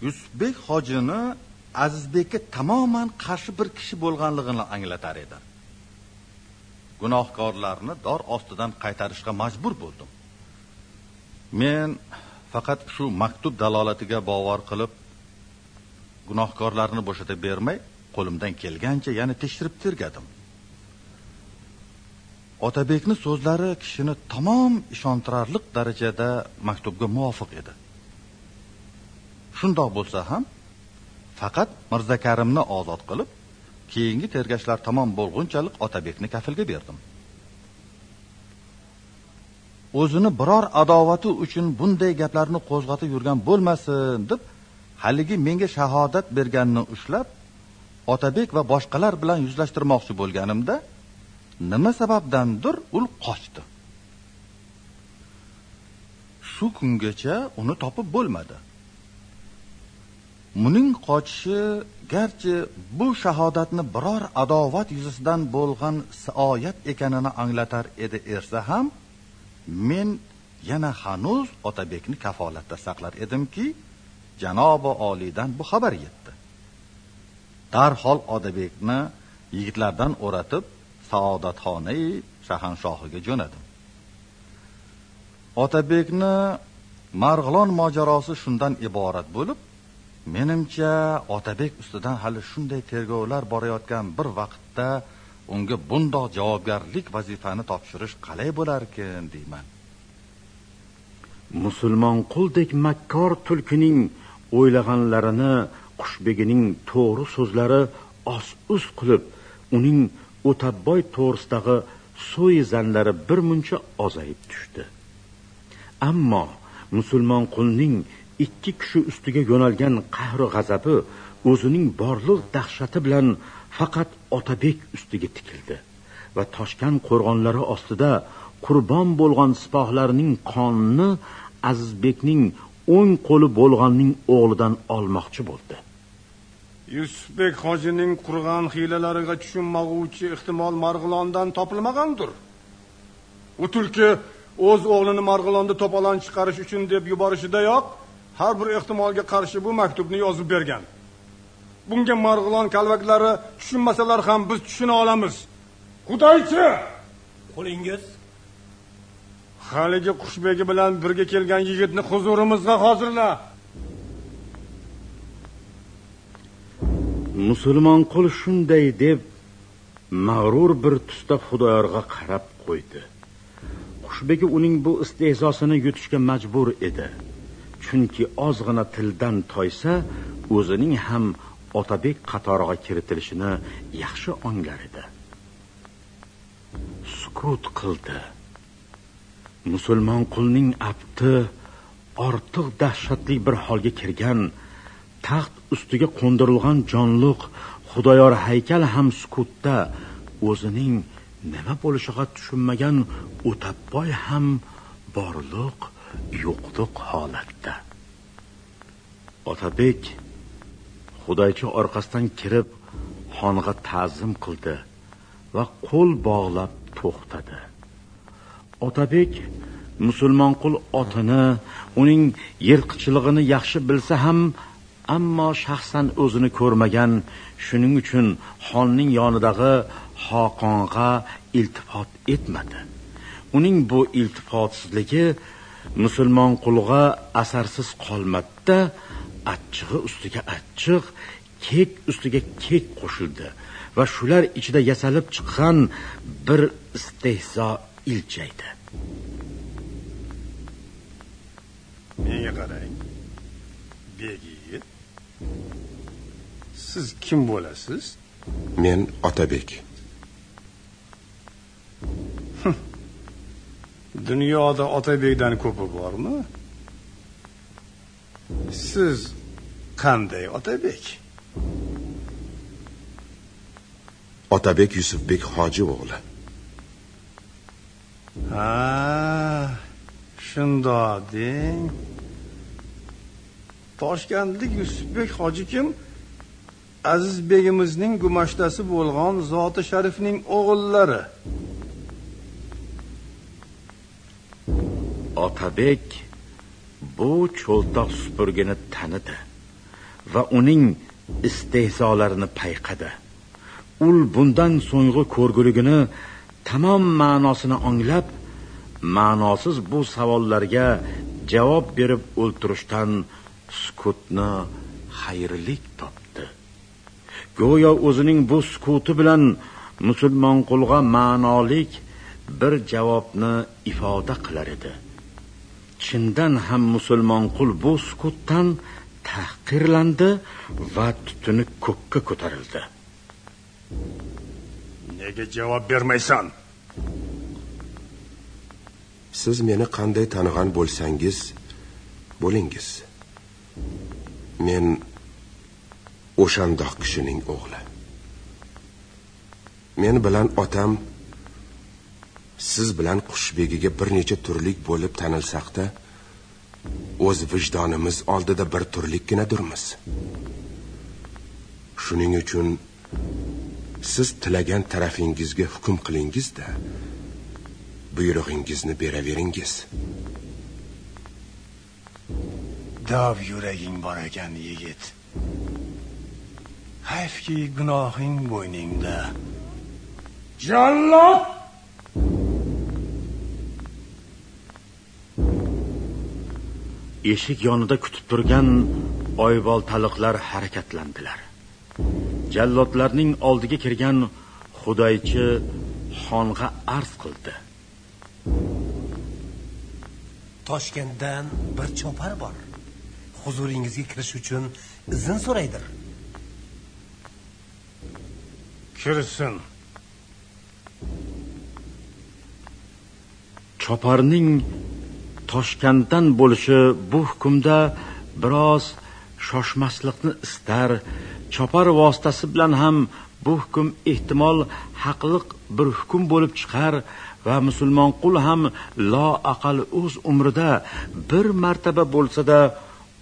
yusufbek hojini azizbekka tamoman qarshi bir kishi bo'lganligini anglatar edi. Gunohkorlarni dor ostidan qaytarishga majbur bo'ldim. Men faqat shu maktub dalolatiga bovar qilib gunohkorlarni bo'shatib bermay qo'limdan kelgancha yana tekshirib tergadim. Otabekni so'zlari kishini tamom ishontirarli darajada maktubga muvofiq edi. Shundoq bo'lsa ham faqat mirzakarimni ozod qilib keyingi tergashlar tamom bo'lgunchalik otabekni kafilga berdim. O'zini biror adovati uchun bunday gaplarni qo'zg'atib yurgan bo'lmasin deb haligi menga shahodat berganini ushlab otabek va boshqalar bilan yuzlashtirmoqchi bo'lganimda nima sababdandir u qochdi. Shu kungacha uni topib bo'lmadi. Muning qochishi garchi bu shahodatni biror adovat yuzasidan bo'lgan saoyat ekanini anglatar edi ersa ham, men yana hanuz Otabekni kafolatda saqlar edimki, janobi oliydan bu xabar yetdi. Darhol Otabekni yigitlardan o'ratib, saodatxonai shahanshohiga jo'nadim. Otabekni Marg'ilon mojarosi shundan iborat bo'lib, menimcha Otabek ustidan hali shunday tergovlar borayotgan bir vaqtda unga bundoq javobgarlik vazifani topshirish qalay bo'larkin deyman. musulmon quldek makkor tulkining o'ylaganlarini qushbegining to'g'ri so'zlari os us qilib uning o'tabboy to'g'risidagi so'yizanlari bir muncha ozayib tushdi ammo musulmon qulning ikki kishi ustiga yo'nalgan qahri g'azabi o'zining borliq dahshati bilan faqat otabek ustiga tikildi va toshkan qo'rg'onlari ostida qurbon bo'lgan sipohlarining qonini azizbekning o'ng qo'li bo'lganning o'g'lidan olmoqchi bo'ldi. Yusufbek hojining qurg'an hiylalariga tushunmag'uvchi ehtimol marg'ilondan topilmagandir. U tulki o'z o'g'lini marg'ilonda to'polon chiqarish uchun deb yuborishidayoq har bir ehtimolga qarshi bu maktubni yozib bergan. Bunga marg'ilon kalvaklari tushunmasalar ham biz tushuna olamiz. Xudoychi! Qo'lingiz. Haligi qushbegi bilan birga kelgan yigitni huzurimizga hozirla. Musulmon qul shunday deb mag'rur bir tusda xudoyorga qarab qo'ydi. Qushbegi uning bu istehzosini yutishga majbur edi chunki ozgina tildan toysa o'zining ham otabek qatoriga kiritilishini yaxshi onglar edi. Sukut qildi. Musulmon qulning abdi ortiq dahshatli bir holga kirgan taxt ustiga qo'ndirilgan jonliq xudoyor haykal ham sukutda o'zining nima bo'lishiga tushunmagan o'tabboy ham borliq yo'qliq holatda. Otabek xudoycha orqasidan kirib xonga ta'zim qildi va qo'l bog'lab to'xtadi. Otabek musulmonqul otini uning yirtqichlig'ini yaxshi bilsa ham ammo shaxsan o'zini ko'rmagan shuning uchun xonning yonidagi xoqonga iltifot etmadi. Uning bu iltifotsizligi musulmon qulga asarsiz qolmadida achchig'i ustiga achchiq kek ustiga kek qo'shildi. Va shular ichida yasalib chiqqan bir istehzo iljaydi. Menga qarang. Bek yigit siz kim bo'lasiz? Men otabek dunyoda otabekdan ko'pi bormi? Siz qanday otabek? Otabek yusufbek hoji o'g'li. Ha shundoq deng toshkentlik yusufbek hoji kim? Azizbegimizning gumashtasi bo'lgan zoti sharifning o'g'illari otabek bu cho'ltoq supurgini tanidi va uning istehzolarini payqadi. Ul bundan so'nggi ko'rguligini tamom ma'nosini anglab ma'nosiz bu savollarga javob berib o'ltirishdan sukutni xayrlik topdi. Go'yo o'zining bu sukuti bilan musulmon qulga ma'nolik bir javobni ifoda qilar edi. Chindan ham musulmon qul bu sukutdan tahqirlandi va tutuni ko'kka ko'tarildi. Nega javob bermaysan? Siz meni qanday tanigan bo'lsangiz bo'lingiz. Men o'shandoq kishining o'g'li. Men bilan otam siz bilan qushbegiga bir necha turlik bo'lib tanilsaqda o'z vijdonimiz oldida bir turlikkinadirmiz shuning uchun siz tilagan tarafingizga hukm qilingizda buyrug'ingizni beraveringiz. Dov yuraging bor ekan yigit. Hayfki gunohing bo'yningda. Jallod! Eshik yonida kutib turgan oyboltaliqlar harakatlandilar. Jallodlarning oldiga kirgan xudoychi xonga arz qildi. Toshkentdan bir chopar bor. Huzuringizga kirish uchun izn so'raydir. Kirsin. Choparning toshkentdan bo'lishi bu hukmda biroz shoshmaslikni istar. Chopar vositasi bilan ham bu hukm ehtimol haqliq bir hukm bo'lib chiqar va musulmon qul ham lo aqal o'z umrida bir martaba bo'lsa-da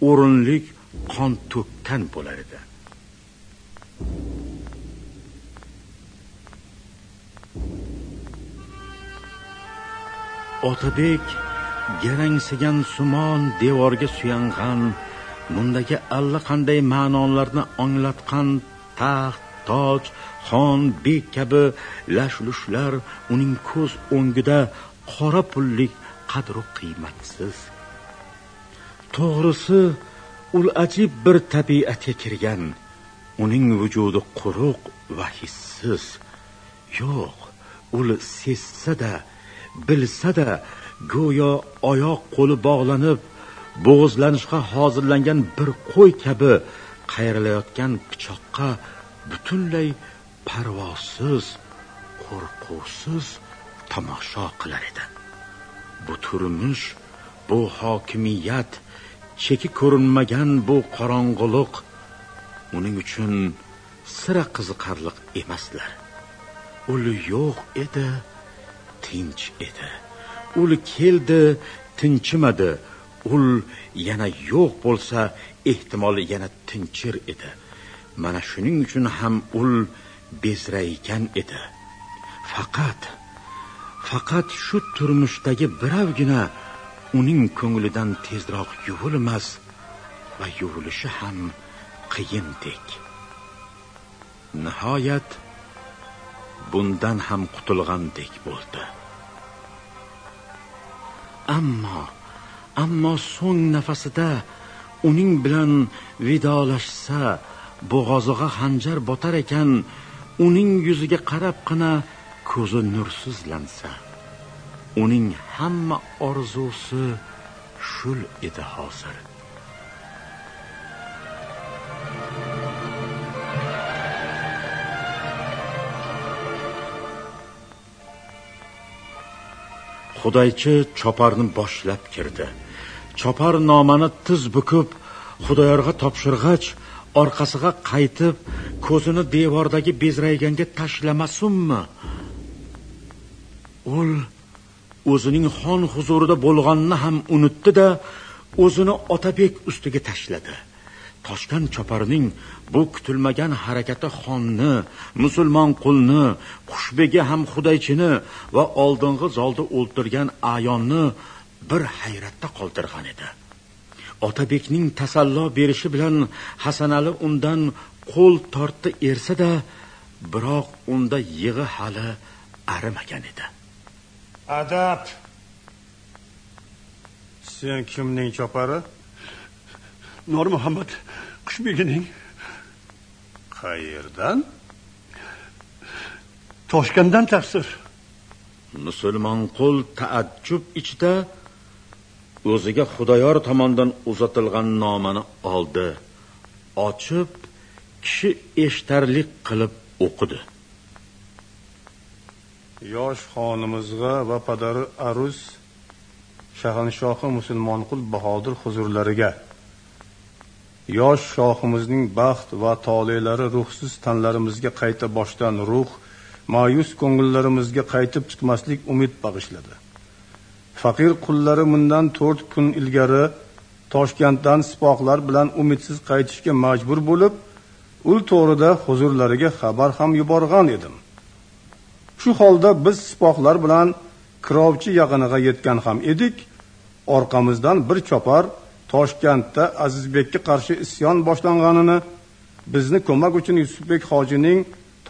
o'rinlik qon to'kkan bo'lar edi. Otabek garangsigan sumon devorga suyangan bundagi allaqanday ma'nolarni anglatgan taxt toj xon bek kabi lash lushlar uning ko'z o'ngida qora pullik qadru qiymatsiz. To'g'risi ul ajib bir tabiatga kirgan uning vujudi quruq va hissiz. Yo'q ul sezsa-da bilsa-da go'yo oyoq qo'li bog'lanib bo'g'izlanishga hozirlangan bir qo'y kabi qayrilayotgan pichoqqa butunlay parvosiz qo'rquvsiz tomosha qilar edi. Bu turmush bu hokimiyat cheki ko'rinmagan bu qorong'uliq uning uchun sira qiziqarliq emaslar. Uli yo'q edi tinch edi. Ul keldi tinchimadi. Ul yana yo'q bo'lsa ehtimol yana tinchir edi. Mana shuning uchun ham ul bezraygan edi. Faqat faqat shu turmushdagi biravgina uning ko'nglidan tezroq yuvilmas va yuvilishi ham qiyindek. Nihoyat bundan ham qutulgandek bo'ldi. Ammo ammo so'ng nafasida uning bilan vidolashsa bo'g'ozig'a xanjar botar ekan uning yuziga qarabgina ko'zi nursizlansa uning hamma orzusi shul edi hozir. Xudaychi choparni boshlab kirdi. Chopar nomani tiz bukib xudoyorga topshirg'ach orqasiga qaytib ko'zini devordagi bezrayganga tashlamasunmi ul o'zining xon huzurida bo'lganini ham unutdi da o'zini otabek ustiga tashladi. Toshkan choparining bu kutilmagan harakati xonni musulmon qulni xushbegi ham xudaychini va oldingi zolda o'ltirgan ayonni bir hayratda qoldirgan edi. Otabekning tasallo berishi bilan hasanali undan qo'l tortdi ersa-da biroq unda yig'i hali arimagan edi. Adab. Sen kimning chopari? Nur muhammad qushbegining qayerdan? Toshkentdan taqsir. Musulmon qul taajjub ichida o'ziga xudoyor tomonidan uzatilgan nomani oldi. Ochib kishi eshitarlik qilib o'qidi. Yosh xonimizga va padari aruz shahanshohi musulmonqul bahodir huzurlariga yosh shohimizning baxt va tolelari ruhsiz tanlarimizga qayta boshdan ruh ma'yus ko'ngillarimizga qaytib chiqmaslik umid bag'ishladi. Faqir qullari bundan to'rt kun ilgari toshkentdan sipohlar bilan umidsiz qaytishga majbur bo'lib ul to'g'rida huzurlariga xabar ham yuborgan edim. Shu holda biz sipohlar bilan kirovchi yaqiniga yetgan ham edik. Orqamizdan bir chopar toshkentda azizbekka qarshi isyon boshlanganini bizni ko'mak uchun yusufbek hojining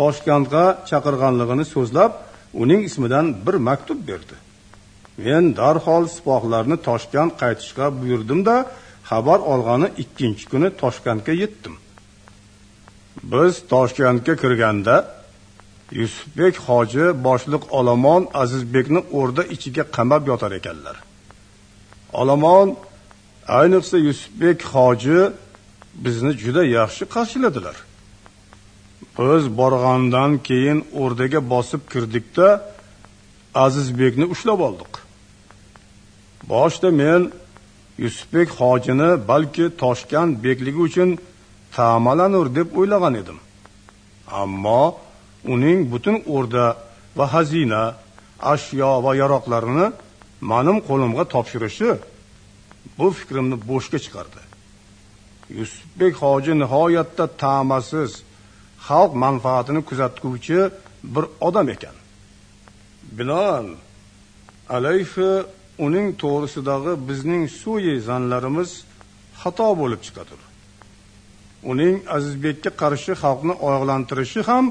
toshkentga chaqirganligini so'zlab uning ismidan bir maktub berdi. Men darhol sipohlarni toshkent qaytishga buyurdimda xabar olgani ikkinchi kuni toshkentga yetdim. Biz toshkentga kirganda yusufbek hoji boshliq olomon azizbekni o'rda ichiga qamab yotar ekanlar. Olomon ayniqsa yusufbek hoji bizni juda yaxshi qarshiladilar. Biz borgandan keyin o'rdaga bosib kirdikda azizbekni ushlab oldik. Boshda men yusufbek hojini balki toshkent bekligi uchun ta'malanur deb o'ylagan edim. Ammo uning butun o'rda va xazina ashyo va yaroqlarini manim qo'limga topshirishi bu fikrimni bo'shga chiqardi. Yusufbek hoji nihoyatda ta'masiz xalq manfaatini kuzatguvchi bir odam ekan. Binoan alayhi uning to'g'risidagi bizning suyi zanlarimiz xato bo'lib chiqadir uning azizbekka qarshi xalqni oyoqlantirishi ham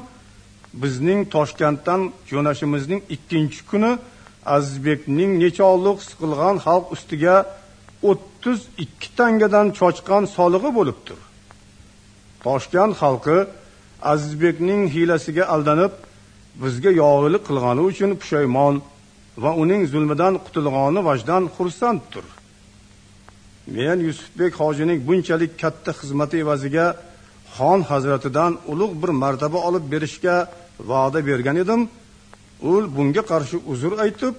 bizning toshkentdan jo'nashimizning ikkinchi kuni azizbekning nechog'liq siqilgan xalq ustiga o'ttiz ikki tangadan chochqan solig'i bo'libdir. Toshkent xalqi azizbekning hiylasiga aldanib bizga yog'iylik qilgani uchun pushaymon va uning zulmidan qutulgani vajdan xursanddir. Men yusufbek hojining bunchalik katta xizmati evaziga xon hazratidan ulug' bir martaba olib berishga va'da bergan edim. U bunga qarshi uzr aytib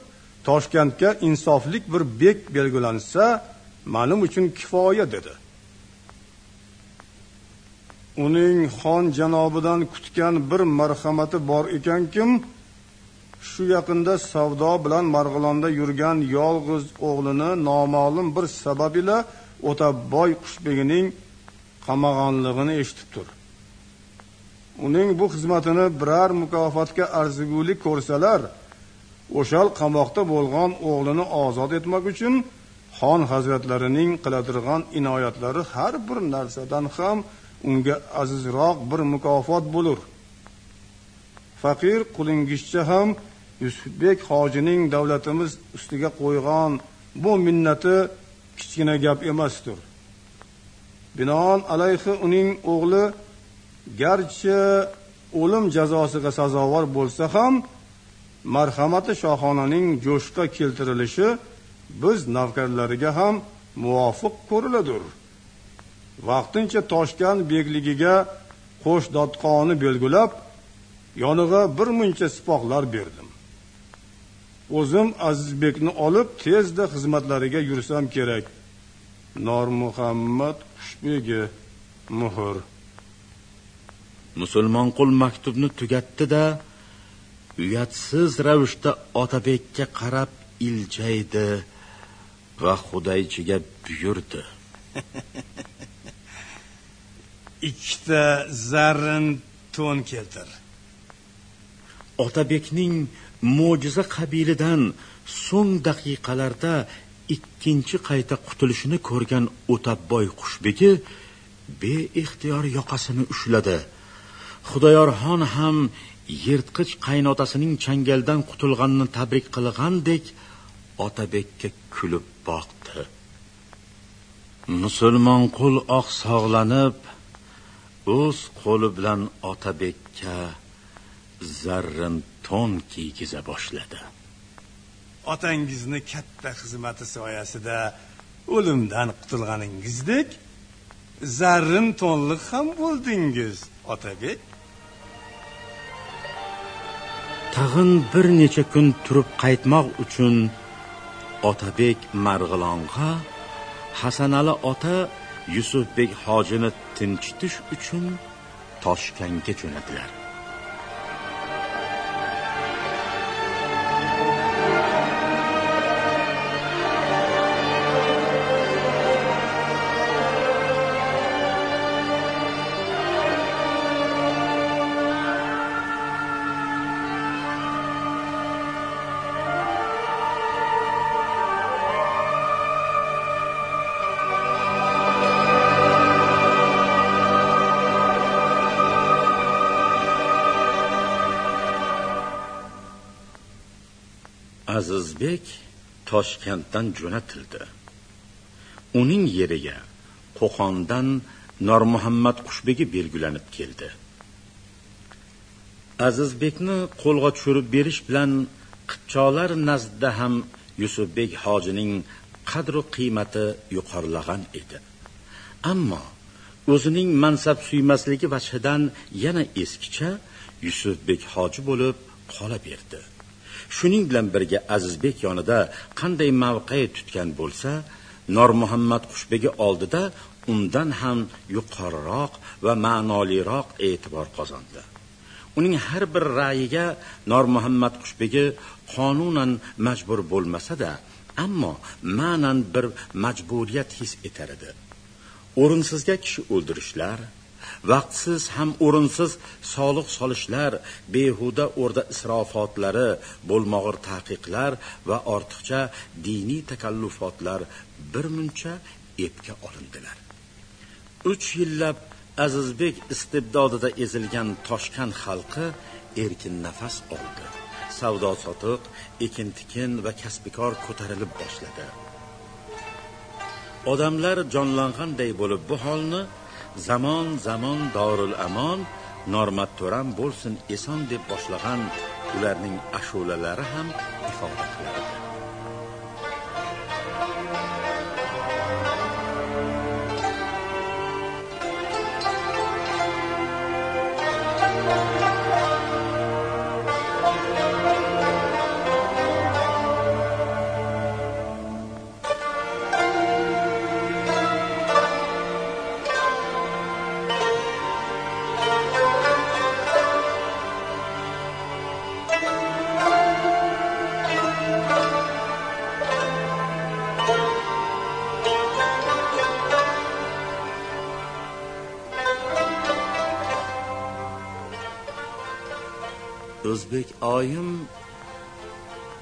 toshkentga insoflik bir bek belgilansa ma'lum uchun kifoya dedi. Uning xon janobidan kutgan bir marhamati bor ekankim shu yaqinda savdo bilan marg'ilonda yurgan yolg'iz o'g'lini noma'lum bir sabab ila o'taboy qushbegining qamag'anligini eshitibdir uning bu xizmatini biror mukofotga arzigulik ko'rsalar o'shal qamoqda bo'lgan o'g'lini ozod etmak uchun xon hazratlarining qiladirg'an inoyatlari har bir narsadan ham unga azizroq bir mukofot bo'lur. Faqir qulingizcha ham yusufbek hojining davlatimiz ustiga qo'ygan bu minnati kichkina gap emasdir. Binoan alayhi uning o'g'li garchi o'lim jazosiga sazovor bo'lsa ham marhamati shohonaning jo'shqa keltirilishi biz navkarlariga ham muvofiq ko'riladir vaqtincha toshkan begligiga qo'sh dotqoni belgilab yonig'a bir muncha sipohlar berdim. O'zim azizbekni olib tezda xizmatlariga yursam kerak. Normuhammad qushbegi muhr. Musulmonqul maktubni tugatdi da uyatsiz ravishda otabekka qarab iljaydi. Va xudaychiga buyurdi. Ikkita zarrin to'n keltir. Otabekning mo'jiza qabilidan so'ng daqiqalarda ikkinchi qayta qutulishini ko'rgan o'tabboy qushbegi beixtiyor yoqasini ushladi. Xudoyorxon ham yirtqich qaynotasining changaldan qutulganini tabrik qilgandek otabekka kulib boqdi. Musulmon qul oq sog'lanib o'z qo'li bilan otabekka zarrin to'n kiygiza boshladi. Otangizni katta xizmati soyasida o'limdan qutulganingizdek zarrin to'nliq ham bo'ldingiz otabek. Tag'in bir necha kun turib qaytmoq uchun otabek marg'ilonga hasanali ota yusufbek hojini tinchitish uchun toshkentga jo'nadilar. Azizbek toshkentdan jo'natildi. Uning yeriga qo'qondan normuhammad qushbegi belgilanib keldi. Azizbekni qo'lga tushirib berish bilan qipchoqlar nazdida ham yusufbek hojining qadru qiymati yuqorilagan edi. Ammo o'zining mansab suymasligi vajhidan yana eskicha yusufbek hoji bo'lib qolaverdi. Shuning bilan birga azizbek yonida qanday mavqe tutgan bo'lsa normuhammad qushbegi oldida undan ham yuqoriroq va ma'noliroq e'tibor qozondi uning har bir ra'yiga normuhammad qushbegi qonunan majbur bo'lmasa-da, ammo ma'nan bir majburiyat his etar edi. O'rinsizga kishi o'ldirishlar, vaqtsiz ham o'rinsiz soliq solishlar, behuda o'rda isrofotlari, bo'lmog'ir taqiqlar va ortiqcha diniy takallufotlar bir muncha epga olindilar. 3 yillab Azizbek istibdodida ezilgan Toshkent xalqi erkin nafas oldi. Savdo sotiq, ekin tikin va kasbikor ko'tarilib boshladi. Odamlar jonlanganday bo'lib bu holni zamon zamon dorul amon normatto'ram bo'lsin eson deb boshlagan ularning ashulalari ham ifoda qiladi. O'zbek oyim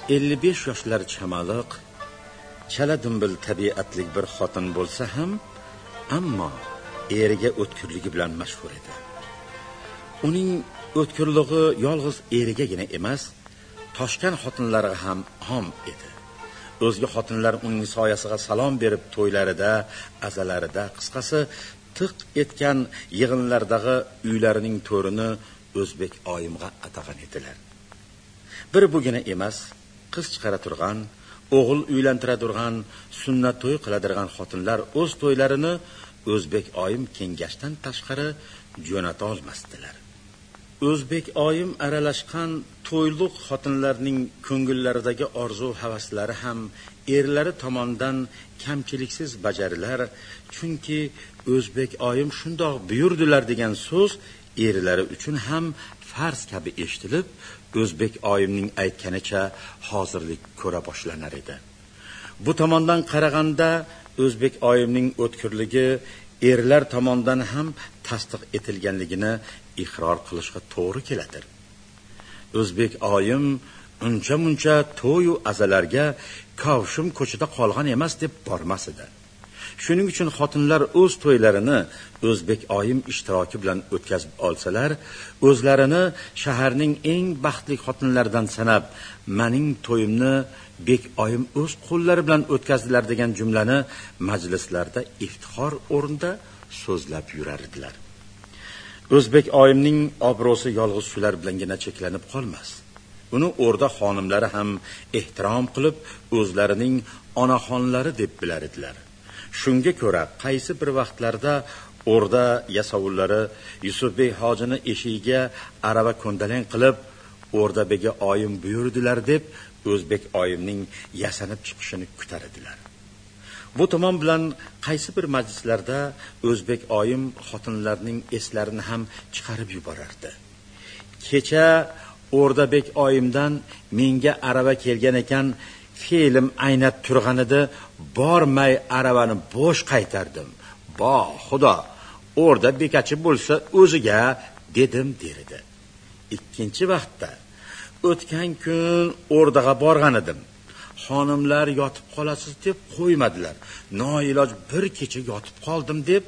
55 yoshlar chamaliq chala dumbil tabiatlik bir xotin bo'lsa ham ammo eriga o'tkirligi bilan mashhur edi. Uning o'tkirligi yolg'iz erigagina emas toshkan xotinlariga ham om edi. O'zga xotinlar uning soyasiga salom berib to'ylarida azalarida qisqasi tiq etgan yig'inlardagi uylarining to'rini o'zbek oyimga atagan edilar. Bir bugina emas qiz chiqara turgan o'g'il uylantira turgan sunnat to'y qiladirgan xotinlar o'z to'ylarini o'zbek oyim kengashdan tashqari jo'nata olmasdilar. O'zbek oyim aralashgan to'yliq xotinlarning ko'ngillaridagi orzu havaslari ham erlari tomonidan kamchiliksiz bajarilar chunki o'zbek oyim shundoq buyurdilar degan so'z erlari uchun ham farz kabi eshitilib o'zbek oyimning aytganicha hozirlik ko'ra boshlanar edi. Bu tomondan qaraganda o'zbek oyimning o'tkirligi erlar tomonidan ham tasdiq etilganligini iqror qilishga to'g'ri keladir. O'zbek oyim uncha muncha to'yu azalarga kavshum ko'chada qolgan emas deb bormas edi. Shuning uchun xotinlar o'z to'ylarini o'zbek oyim ishtiroki bilan o'tkazib olsalar o'zlarini shaharning eng baxtli xotinlaridan sanab mening to'yimni bek oyim o'z qo'llari bilan o'tkazdilar degan jumlani majlislarda iftixor o'rnida so'zlab yurar edilar o'zbek oyimning obro'si yolg'iz shular bilangina cheklanib qolmas. Uni o'rda xonimlari ham ehtirom qilib o'zlarining onaxonlari deb bilar edilar. Shunga ko'ra qaysi bir vaqtlarda o'rda yasovullari yusufbek hojini eshigiga arava ko'ndalang qilib o'rdabega oyim buyurdilar deb o'zbek oyimning yasanib chiqishini kutar edilar. Bu tomon bilan qaysi bir majlislarda o'zbek oyim xotinlarning eslarini ham chiqarib yuborardi. Kecha o'rdabek oyimdan menga arava kelgan ekan fe'lim aynab turganida bormay aravani bo'sh qaytardim. Bo xudo o'rda bekachi bo'lsa o'ziga dedim der edi ikkinchi vaqtda o'tgan kun o'rdaga borgan edim. Xonimlar yotib qolasiz deb qo'ymadilar. Noiloj bir kecha yotib qoldim deb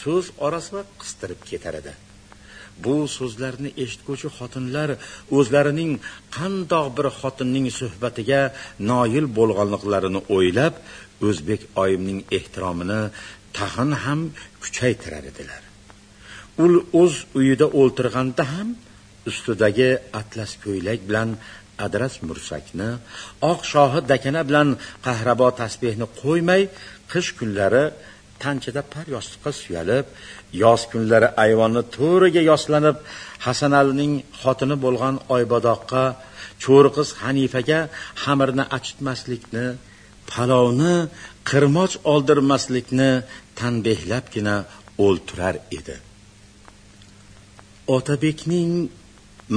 so'z orasida qistirib ketar edi. Bu so'zlarni eshitguvchi xotinlar o'zlarining qandoq bir xotinning suhbatiga noil bo'lganliklarini o'ylab o'zbek oyimning ehtiromini tag'in ham kuchaytirar edilar. U o'z uyida o'ltirganda ham ustidagi atlas ko'ylak bilan adras mursakni oq shohi dakana bilan qahrabo tasbehni qo'ymay qish kunlari tanchada par yostiqqa suyalib yoz kunlari ayvonni to'riga yoslanib hasanalining xotini bo'lgan oybadoqqa cho'ri qiz hanifaga xamirni achitmaslikni palovni qirmoch oldirmaslikni tanbehlabgina o'ltirar edi. Otabekning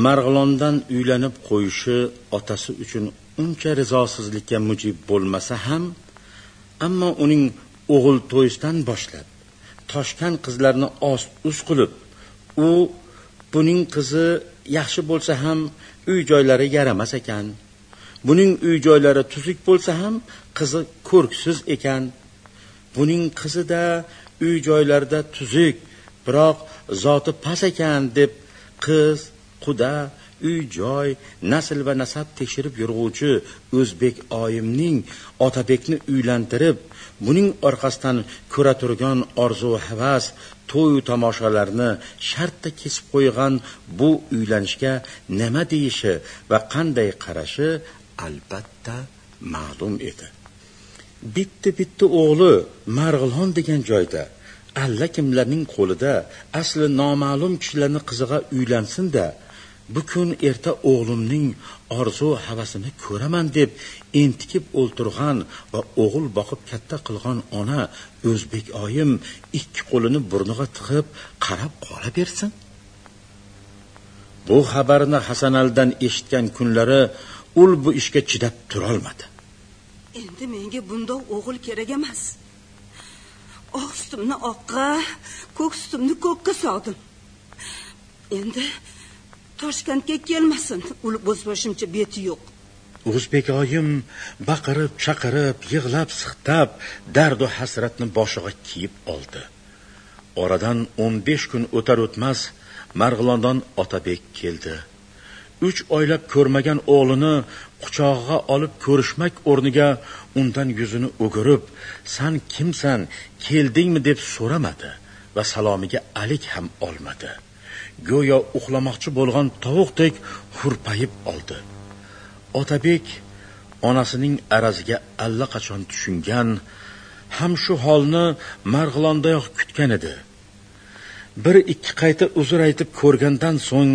marg'ilondan uylanib qo'yishi otasi uchun uncha rizosizlikka mujib bo'lmasa ham ammo uning o'g'il to'yishdan boshlab toshkan qizlarni ost ust qilib u buning qizi yaxshi bo'lsa ham uy joylari yaramas ekan buning uy joylari tuzuk bo'lsa ham qizi ko'rksiz ekan buning qizida uy joylarida tuzuk biroq zoti past ekan deb qiz quda uy joy nasl va nasab tekshirib yurg'uvchi o'zbek oyimning otabekni uylantirib buning orqasidan ko'ra turgan orzu havas to'y tomoshalarni shartda kesib qo'ygan bu uylanishga nima deyishi va qanday qarashi albatta ma'lum edi. Bitta bitta o'g'li marg'ilon degan joyda alla kimlarning qo'lida asli noma'lum kishilarni qizig'a uylansinda bu kun erta o'g'limning orzu havasini ko'raman deb entikib o'ltirgan va o'g'il boqib katta qilgan ona o'zbek oyim ikki qo'lini burniga tiqib qarab qolaversin bu xabarni hasanaldan eshitgan kunlari ul bu ishga chidab turolmadi. Endi menga bundoq o'g'il kerak emas. Oq sutimni oqqa ko'k sutimni ko'kka sog'dim endi toshkentga kelmasin. Ul bo'zboshimcha beti yo'q. O'zbek oyim baqirib chaqirib yig'lab siqtab dardu hasratni boshiga kiyib oldi. Oradan o'n besh kun o'tar o'tmas marg'ilondan otabek keldi. Uch oylab ko'rmagan o'g'lini quchog'iga olib ko'rishmak o'rniga undan yuzini o'girib san kimsan? Keldingmi? deb so'ramadi va salomiga alik ham olmadi. Go'yo uxlamoqchi bo'lgan tovuqdek hurpayib oldi. Otabek onasining araziga allaqachon tushungan ham shu holni marg'ilondayoq kutgan edi. Bir ikki qayta uzr aytib ko'rgandan so'ng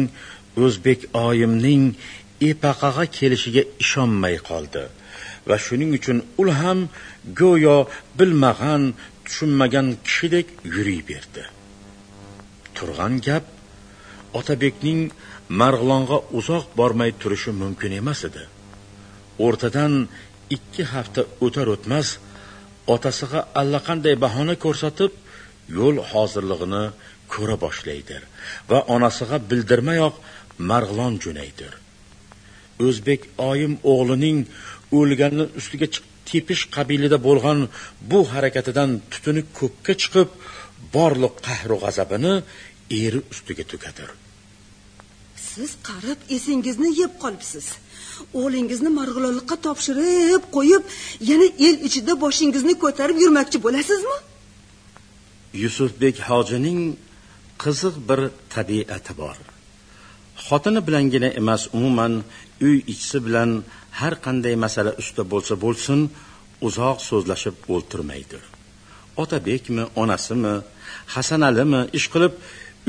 o'zbek oyimning epaqaga kelishiga ishonmay qoldi va shuning uchun u ham go'yo bilmagan tushunmagan kishidek yuriyverdi turgan gap otabekning marg'ilonga uzoq bormay turishi mumkin emas edi. O'rtadan ikki hafta o'tar o'tmas otasiga allaqanday bahona ko'rsatib yo'l hozirlig'ini ko'ra boshlaydir va onasiga bildirmayoq marg'ilon jo'naydir. O'zbek oyim o'g'lining o'lganni ustiga tepish qabilida bo'lgan bu harakatidan tutuni ko'kka chiqib borliq qahru g'azabini eri ustiga tugadir. Siz qarib esingizni yeb qolibsiz. O'g'lingizni marg'ilonlikqa topshirib qo'yib yana el ichida boshingizni ko'tarib yurmoqchi bo'lasizmi? Yusufbek hojining qiziq bir tabiati bor. Xotini bilangina emas umuman uy ichisi bilan har qanday masala ustida bo'lsa bo'lsin uzoq so'zlashib o'ltirmaydi. Otabekmi onasimi hasanalimi ish qilib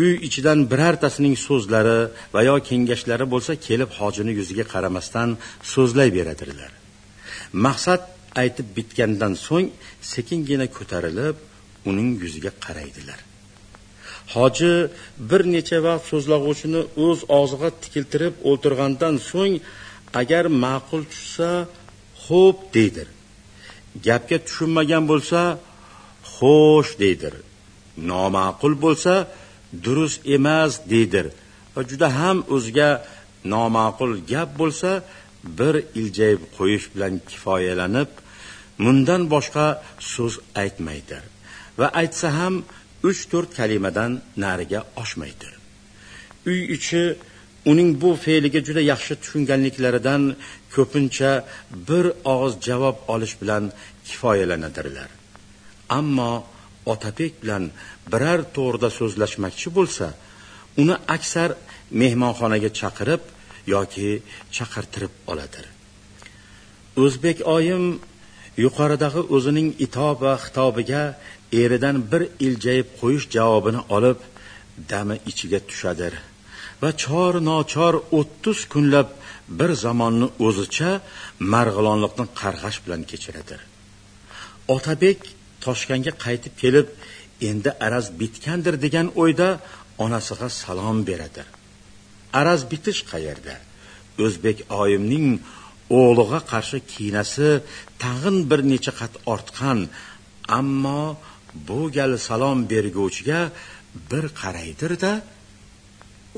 uy ichidan birartasining so'zlari va yo kengashlari bo'lsa kelib hojini yuziga qaramasdan so'zlay beradilar. Maqsad aytib bitgandan so'ng sekingina ko'tarilib uning yuziga qaraydilar. Hoji bir necha vaqt so'zlag'uvchini o'z og'ziga tikiltirib o'ltirgandan so'ng agar ma'qul tushsa xo'p deydir. Gapga tushunmagan bo'lsa xo'sh deydir. Noma'qul bo'lsa durust emas deydir. Va juda ham o'ziga noma'qul gap bo'lsa bir iljayib qo'yish bilan kifoyalanib mundan boshqa so'z aytmaydir. Va aytsa ham uch to'rt kalimadan nariga oshmaydi uy ichi uning bu fe'liga juda yaxshi tushunganliklaridan ko'pincha bir og'iz javob olish bilan kifoyalanadirlar ammo otabek bilan biror to'g'rida so'zlashmoqchi bo'lsa uni aksar mehmonxonaga chaqirib yoki chaqirtirib oladir. O'zbek oyim yuqoridagi o'zining itob va xitobiga eridan bir iljayib qo'yish javobini olib dami ichiga tushadir va chor nochor o'ttiz kunlab bir zamonni o'zicha marg'ilonliqni qarg'ash bilan kechiradir. Otabek toshkentga qaytib kelib endi araz bitgandir degan o'yda onasiga salom beradi. Araz bitish qayerda? O'zbek oyimning o'g'liga qarshi kinasi tag'in bir necha qat ortgan ammo bu gal salom berguvchiga bir qaraydirda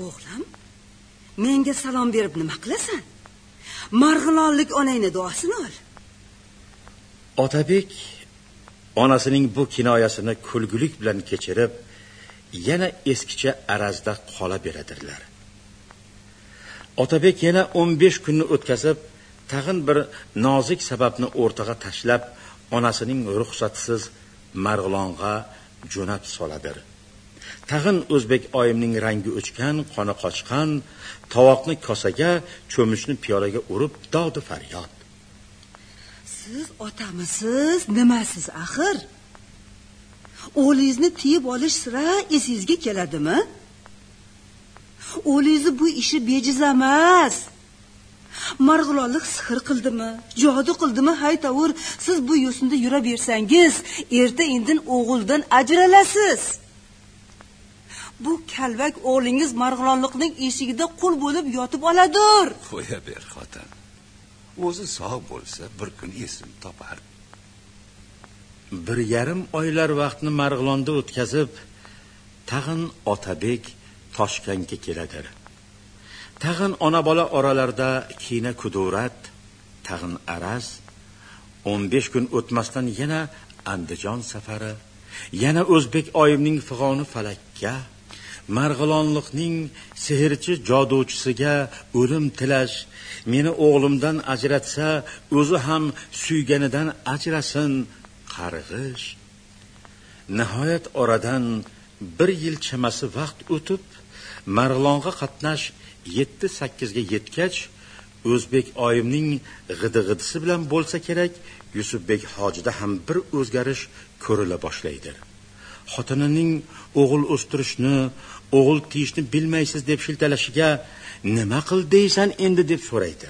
o'g'lim menga salom berib nima qilasan? Marg'ilonlik onangni duosini ol. Otabek onasining bu kinoyasini kulgulik bilan kechirib yana eskicha arazda qola beradilar otabek yana 15 kunni o'tkazib tag'in bir nozik sababni o'rtaga tashlab onasining ruxsatsiz marg'ilonga jo'nab soladir. Tag'in o'zbek oyimning rangi o'chgan qoni qochgan tovoqni kosaga cho'michni piyolaga urib dodi faryod. Siz otamisiz nimasiz axir? O'g'lingizni tiyib olish sira esingizga keladimi? O'g'lingizni bu ishi bejiz emas. Marg'ilonlik sehr qildimi jodu qildimi haytovur siz bu yo'sinda yuraversangiz erta indin o'g'ildan ajralasiz. Bu kalvak o'g'lingiz marg'ilonlikning eshigida qul bo'lib yotib oladir qo'ya ber xotin. O'zi sog' bo'lsa bir kun esini topar. Bir yarim oylar vaqtni marg'ilonda o'tkazib tag'in otabek toshkentga keladi. Tag'in ona bola oralarida kina kudurat tag'in araz 15 kun o'tmasdan yana andijon safari yana o'zbek oyimning fig'oni falakka marg'ilonliqning sehrchi joduvchisiga o'lim tilash meni o'g'limdan ajratsa o'zi ham suyganidan ajrasin qarg'ish. Nihoyat oradan bir yil chamasi vaqt o'tib marg'ilonga qatnash yetti sakkizga yetgach o'zbek oyimning g'idi g'idisi bilan bo'lsa kerak yusufbek hojida ham bir o'zgarish ko'rila boshlaydi. Xotinining o'g'il o'stirishni o'g'il tiyishni bilmaysiz deb shiltalashiga nima qil deysan endi deb so'raydi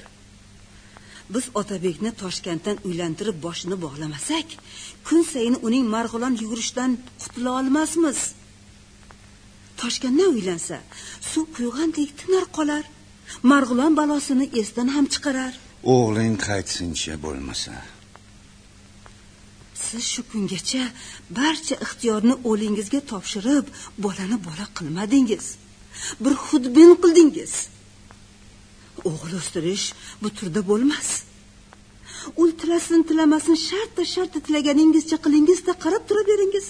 biz otabekni toshkentdan uylantirib boshini bog'lamasak kun sayin uning marg'ilon yugurishidan qutula olmasmiz. Toshkentdan uylansa suv quygandek tinar qolar marg'ilon balosini esdan ham chiqarar. O'g'ling qaytsinchi bo'lmasa siz shu kungacha barcha ixtiyorni o'g'lingizga topshirib bolani bola qilmadingiz. Bir xudbin qildingiz. O'g'il o'stirish bu turda bo'lmas. U tilasin tilamasin shartta shartta tilaganingizcha qilingizda qarab turaveringiz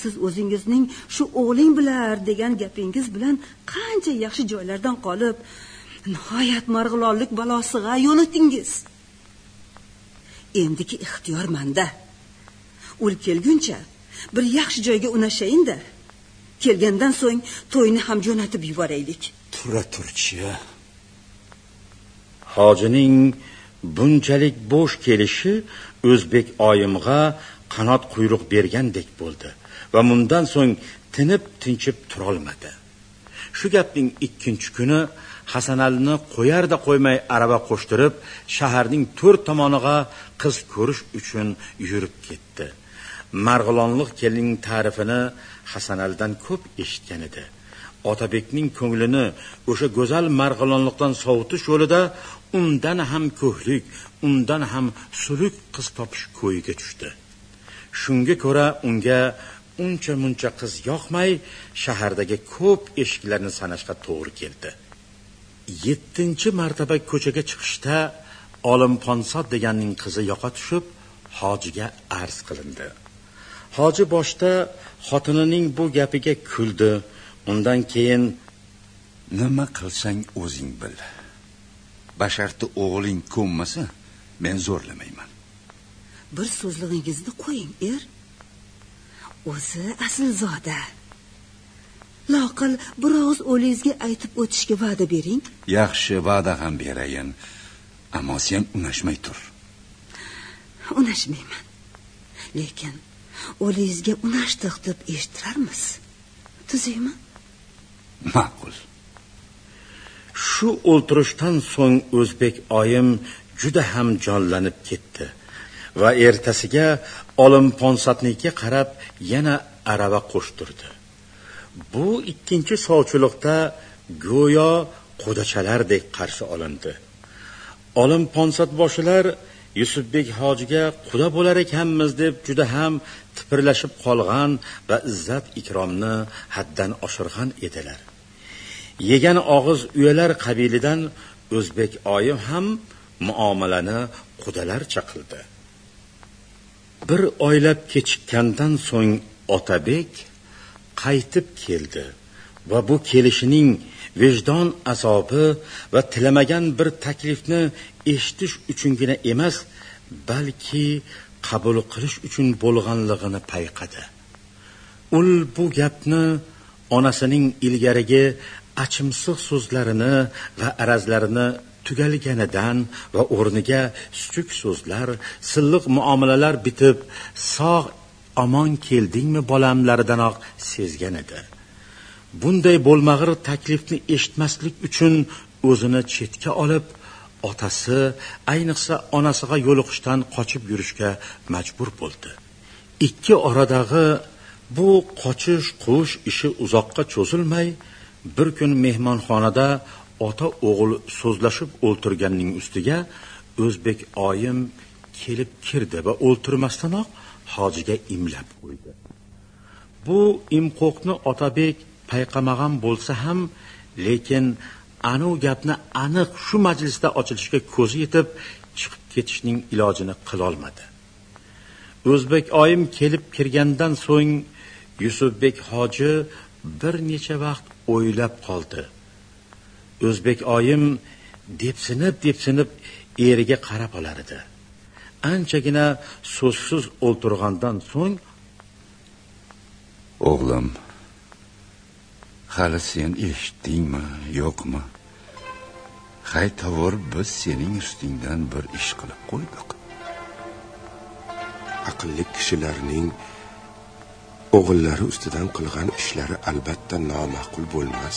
siz o'zingizning shu o'g'ling bilar degan gapingiz bilan qancha yaxshi joylardan qolib nihoyat marg'ilonlik balosiga yo'liqdingiz endigi ixtiyor manda. Ul kelguncha bir yaxshi joyga unashayinda kelgandan so'ng to'yni ham jo'natib yuboraylik. Tura turchi hojining bunchalik bo'sh kelishi o'zbek oyimg'a qanot quyruq bergandek bo'ldi va mundan so'ng tinib tinchib turolmadi. Shu gapning ikkinchi kuni hasanalini qo'yarda qo'ymay arava qo'shtirib shaharning to'rt tomoniga qiz ko'rish uchun yurib ketdi. Marg'ilonlik kelinning ta'rifini hasanaldan ko'p eshitgan edi. Otabekning ko'nglini o'sha go'zal marg'ilonlikdan sovutish yo'lida undan ham ko'hlik undan ham suluk qiz topish ko'yiga tushdi. Shunga ko'ra unga uncha muncha qiz yoqmay shahardagi ko'p eshiklarni sanashga to'g'ri keldi. Yettinchi martaba ko'chaga chiqishda olimponsod deganning qizi yoqa tushib hojiga arz qilindi. Hoji boshda xotinining bu gapiga kuldi. Undan keyin nima qilsang o'zing bil. Basharti o'g'ling ko'nmasa men zo'rlamayman. Bir so'zlig'ingizni qo'ying er. O'zi aslzoda. Loqal biroz o'lingizga aytib o'tishga va'da bering. Yaxshi va'da ham berayin. Ammo sen unashmay tur. Unashmayman. Lekin o'lingizga unashdiq deb eshittirarmiz. Tuzukmi ma'qul. Shu o'ltirishdan so'ng o'zbek oyim juda ham jonlanib ketdi va ertasiga olim ponsodnikiga qarab yana arava qo'shtirdi bu ikkinchi sovchilikda go'yo qudachalardek qarshi olindi. Olim ponsodboshilar yusufbek hojiga quda bo'lar ekanmiz deb juda ham tipirlashib qolgan va izzat ikromni haddan oshirgan edilar. Yegan og'iz uyalar qabilidan o'zbek oyim ham muomalani qudalarcha qildi bir oylab kechikkandan so'ng otabek qaytib keldi va bu kelishining vijdon azobi va tilamagan bir taklifni eshitish uchungina emas balki qabul qilish uchun bo'lganligini payqadi. Ul bu gapni onasining ilgarigi achimsiq so'zlarini va arazlarini tugalganidan va o'rniga suchuk so'zlar silliq muomalalar bitib sog' omon keldingmi bolamlaridanoq sezgan edi. Bunday bo'lmag'ir taklifni eshitmaslik uchun o'zini chetga olib otasi ayniqsa onasiga yo'liqishdan qochib yurishga majbur bo'ldi. Ikki oradagi bu qochish quvish ishi uzoqqa cho'zilmay bir kun mehmonxonada ota o'g'il so'zlashib o'ltirganning ustiga o'zbek oyim kelib kirdi va o'ltirmasdanoq hojiga imlab qo'ydi. Bu imqo'qni otabek payqamagan bo'lsa ham lekin anu gapni aniq shu majlisda ochilishga ko'zi yetib chiqib ketishning ilojini qilolmadi. O'zbek oyim kelib kirgandan so'ng yusufbek hoji bir necha vaqt o'ylab qoldi. O'zbek oyim depsinib depsinib eriga qarab olar edi. Anchagina so'zsiz o'ltirgandan so'ng o'g'lim hali sen eshitdingmi yo'qmi? Haytovur biz sening ustingdan bir ish qilib qo'ydik. Aqlli kishilarning o'g'illari ustidan qilgan ishlari albatta noma'qul bo'lmas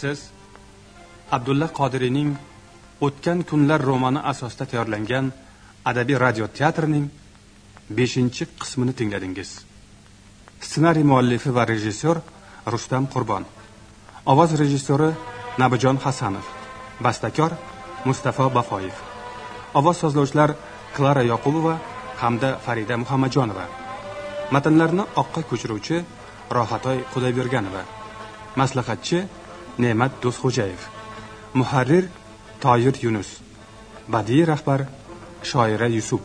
siz abdulla qodiriyning o'tgan kunlar romani asosida tayyorlangan adabiy radio teatrining beshinchi qismini tingladingiz. Ssenariy muallifi va rejissyor rustam qurbon. Ovoz rejissyori nabijon hasanov. Bastakor mustafo bafoyev. Ovoz sozlovchilar klara yoqubova hamda farida muhammadjonova. Matnlarni oqqa ko'chiruvchi rohatoy xudoyberganova maslahatchi نعمت دوست خوجایف محرر تایر یونس بدی رهبر شاعر یوسوب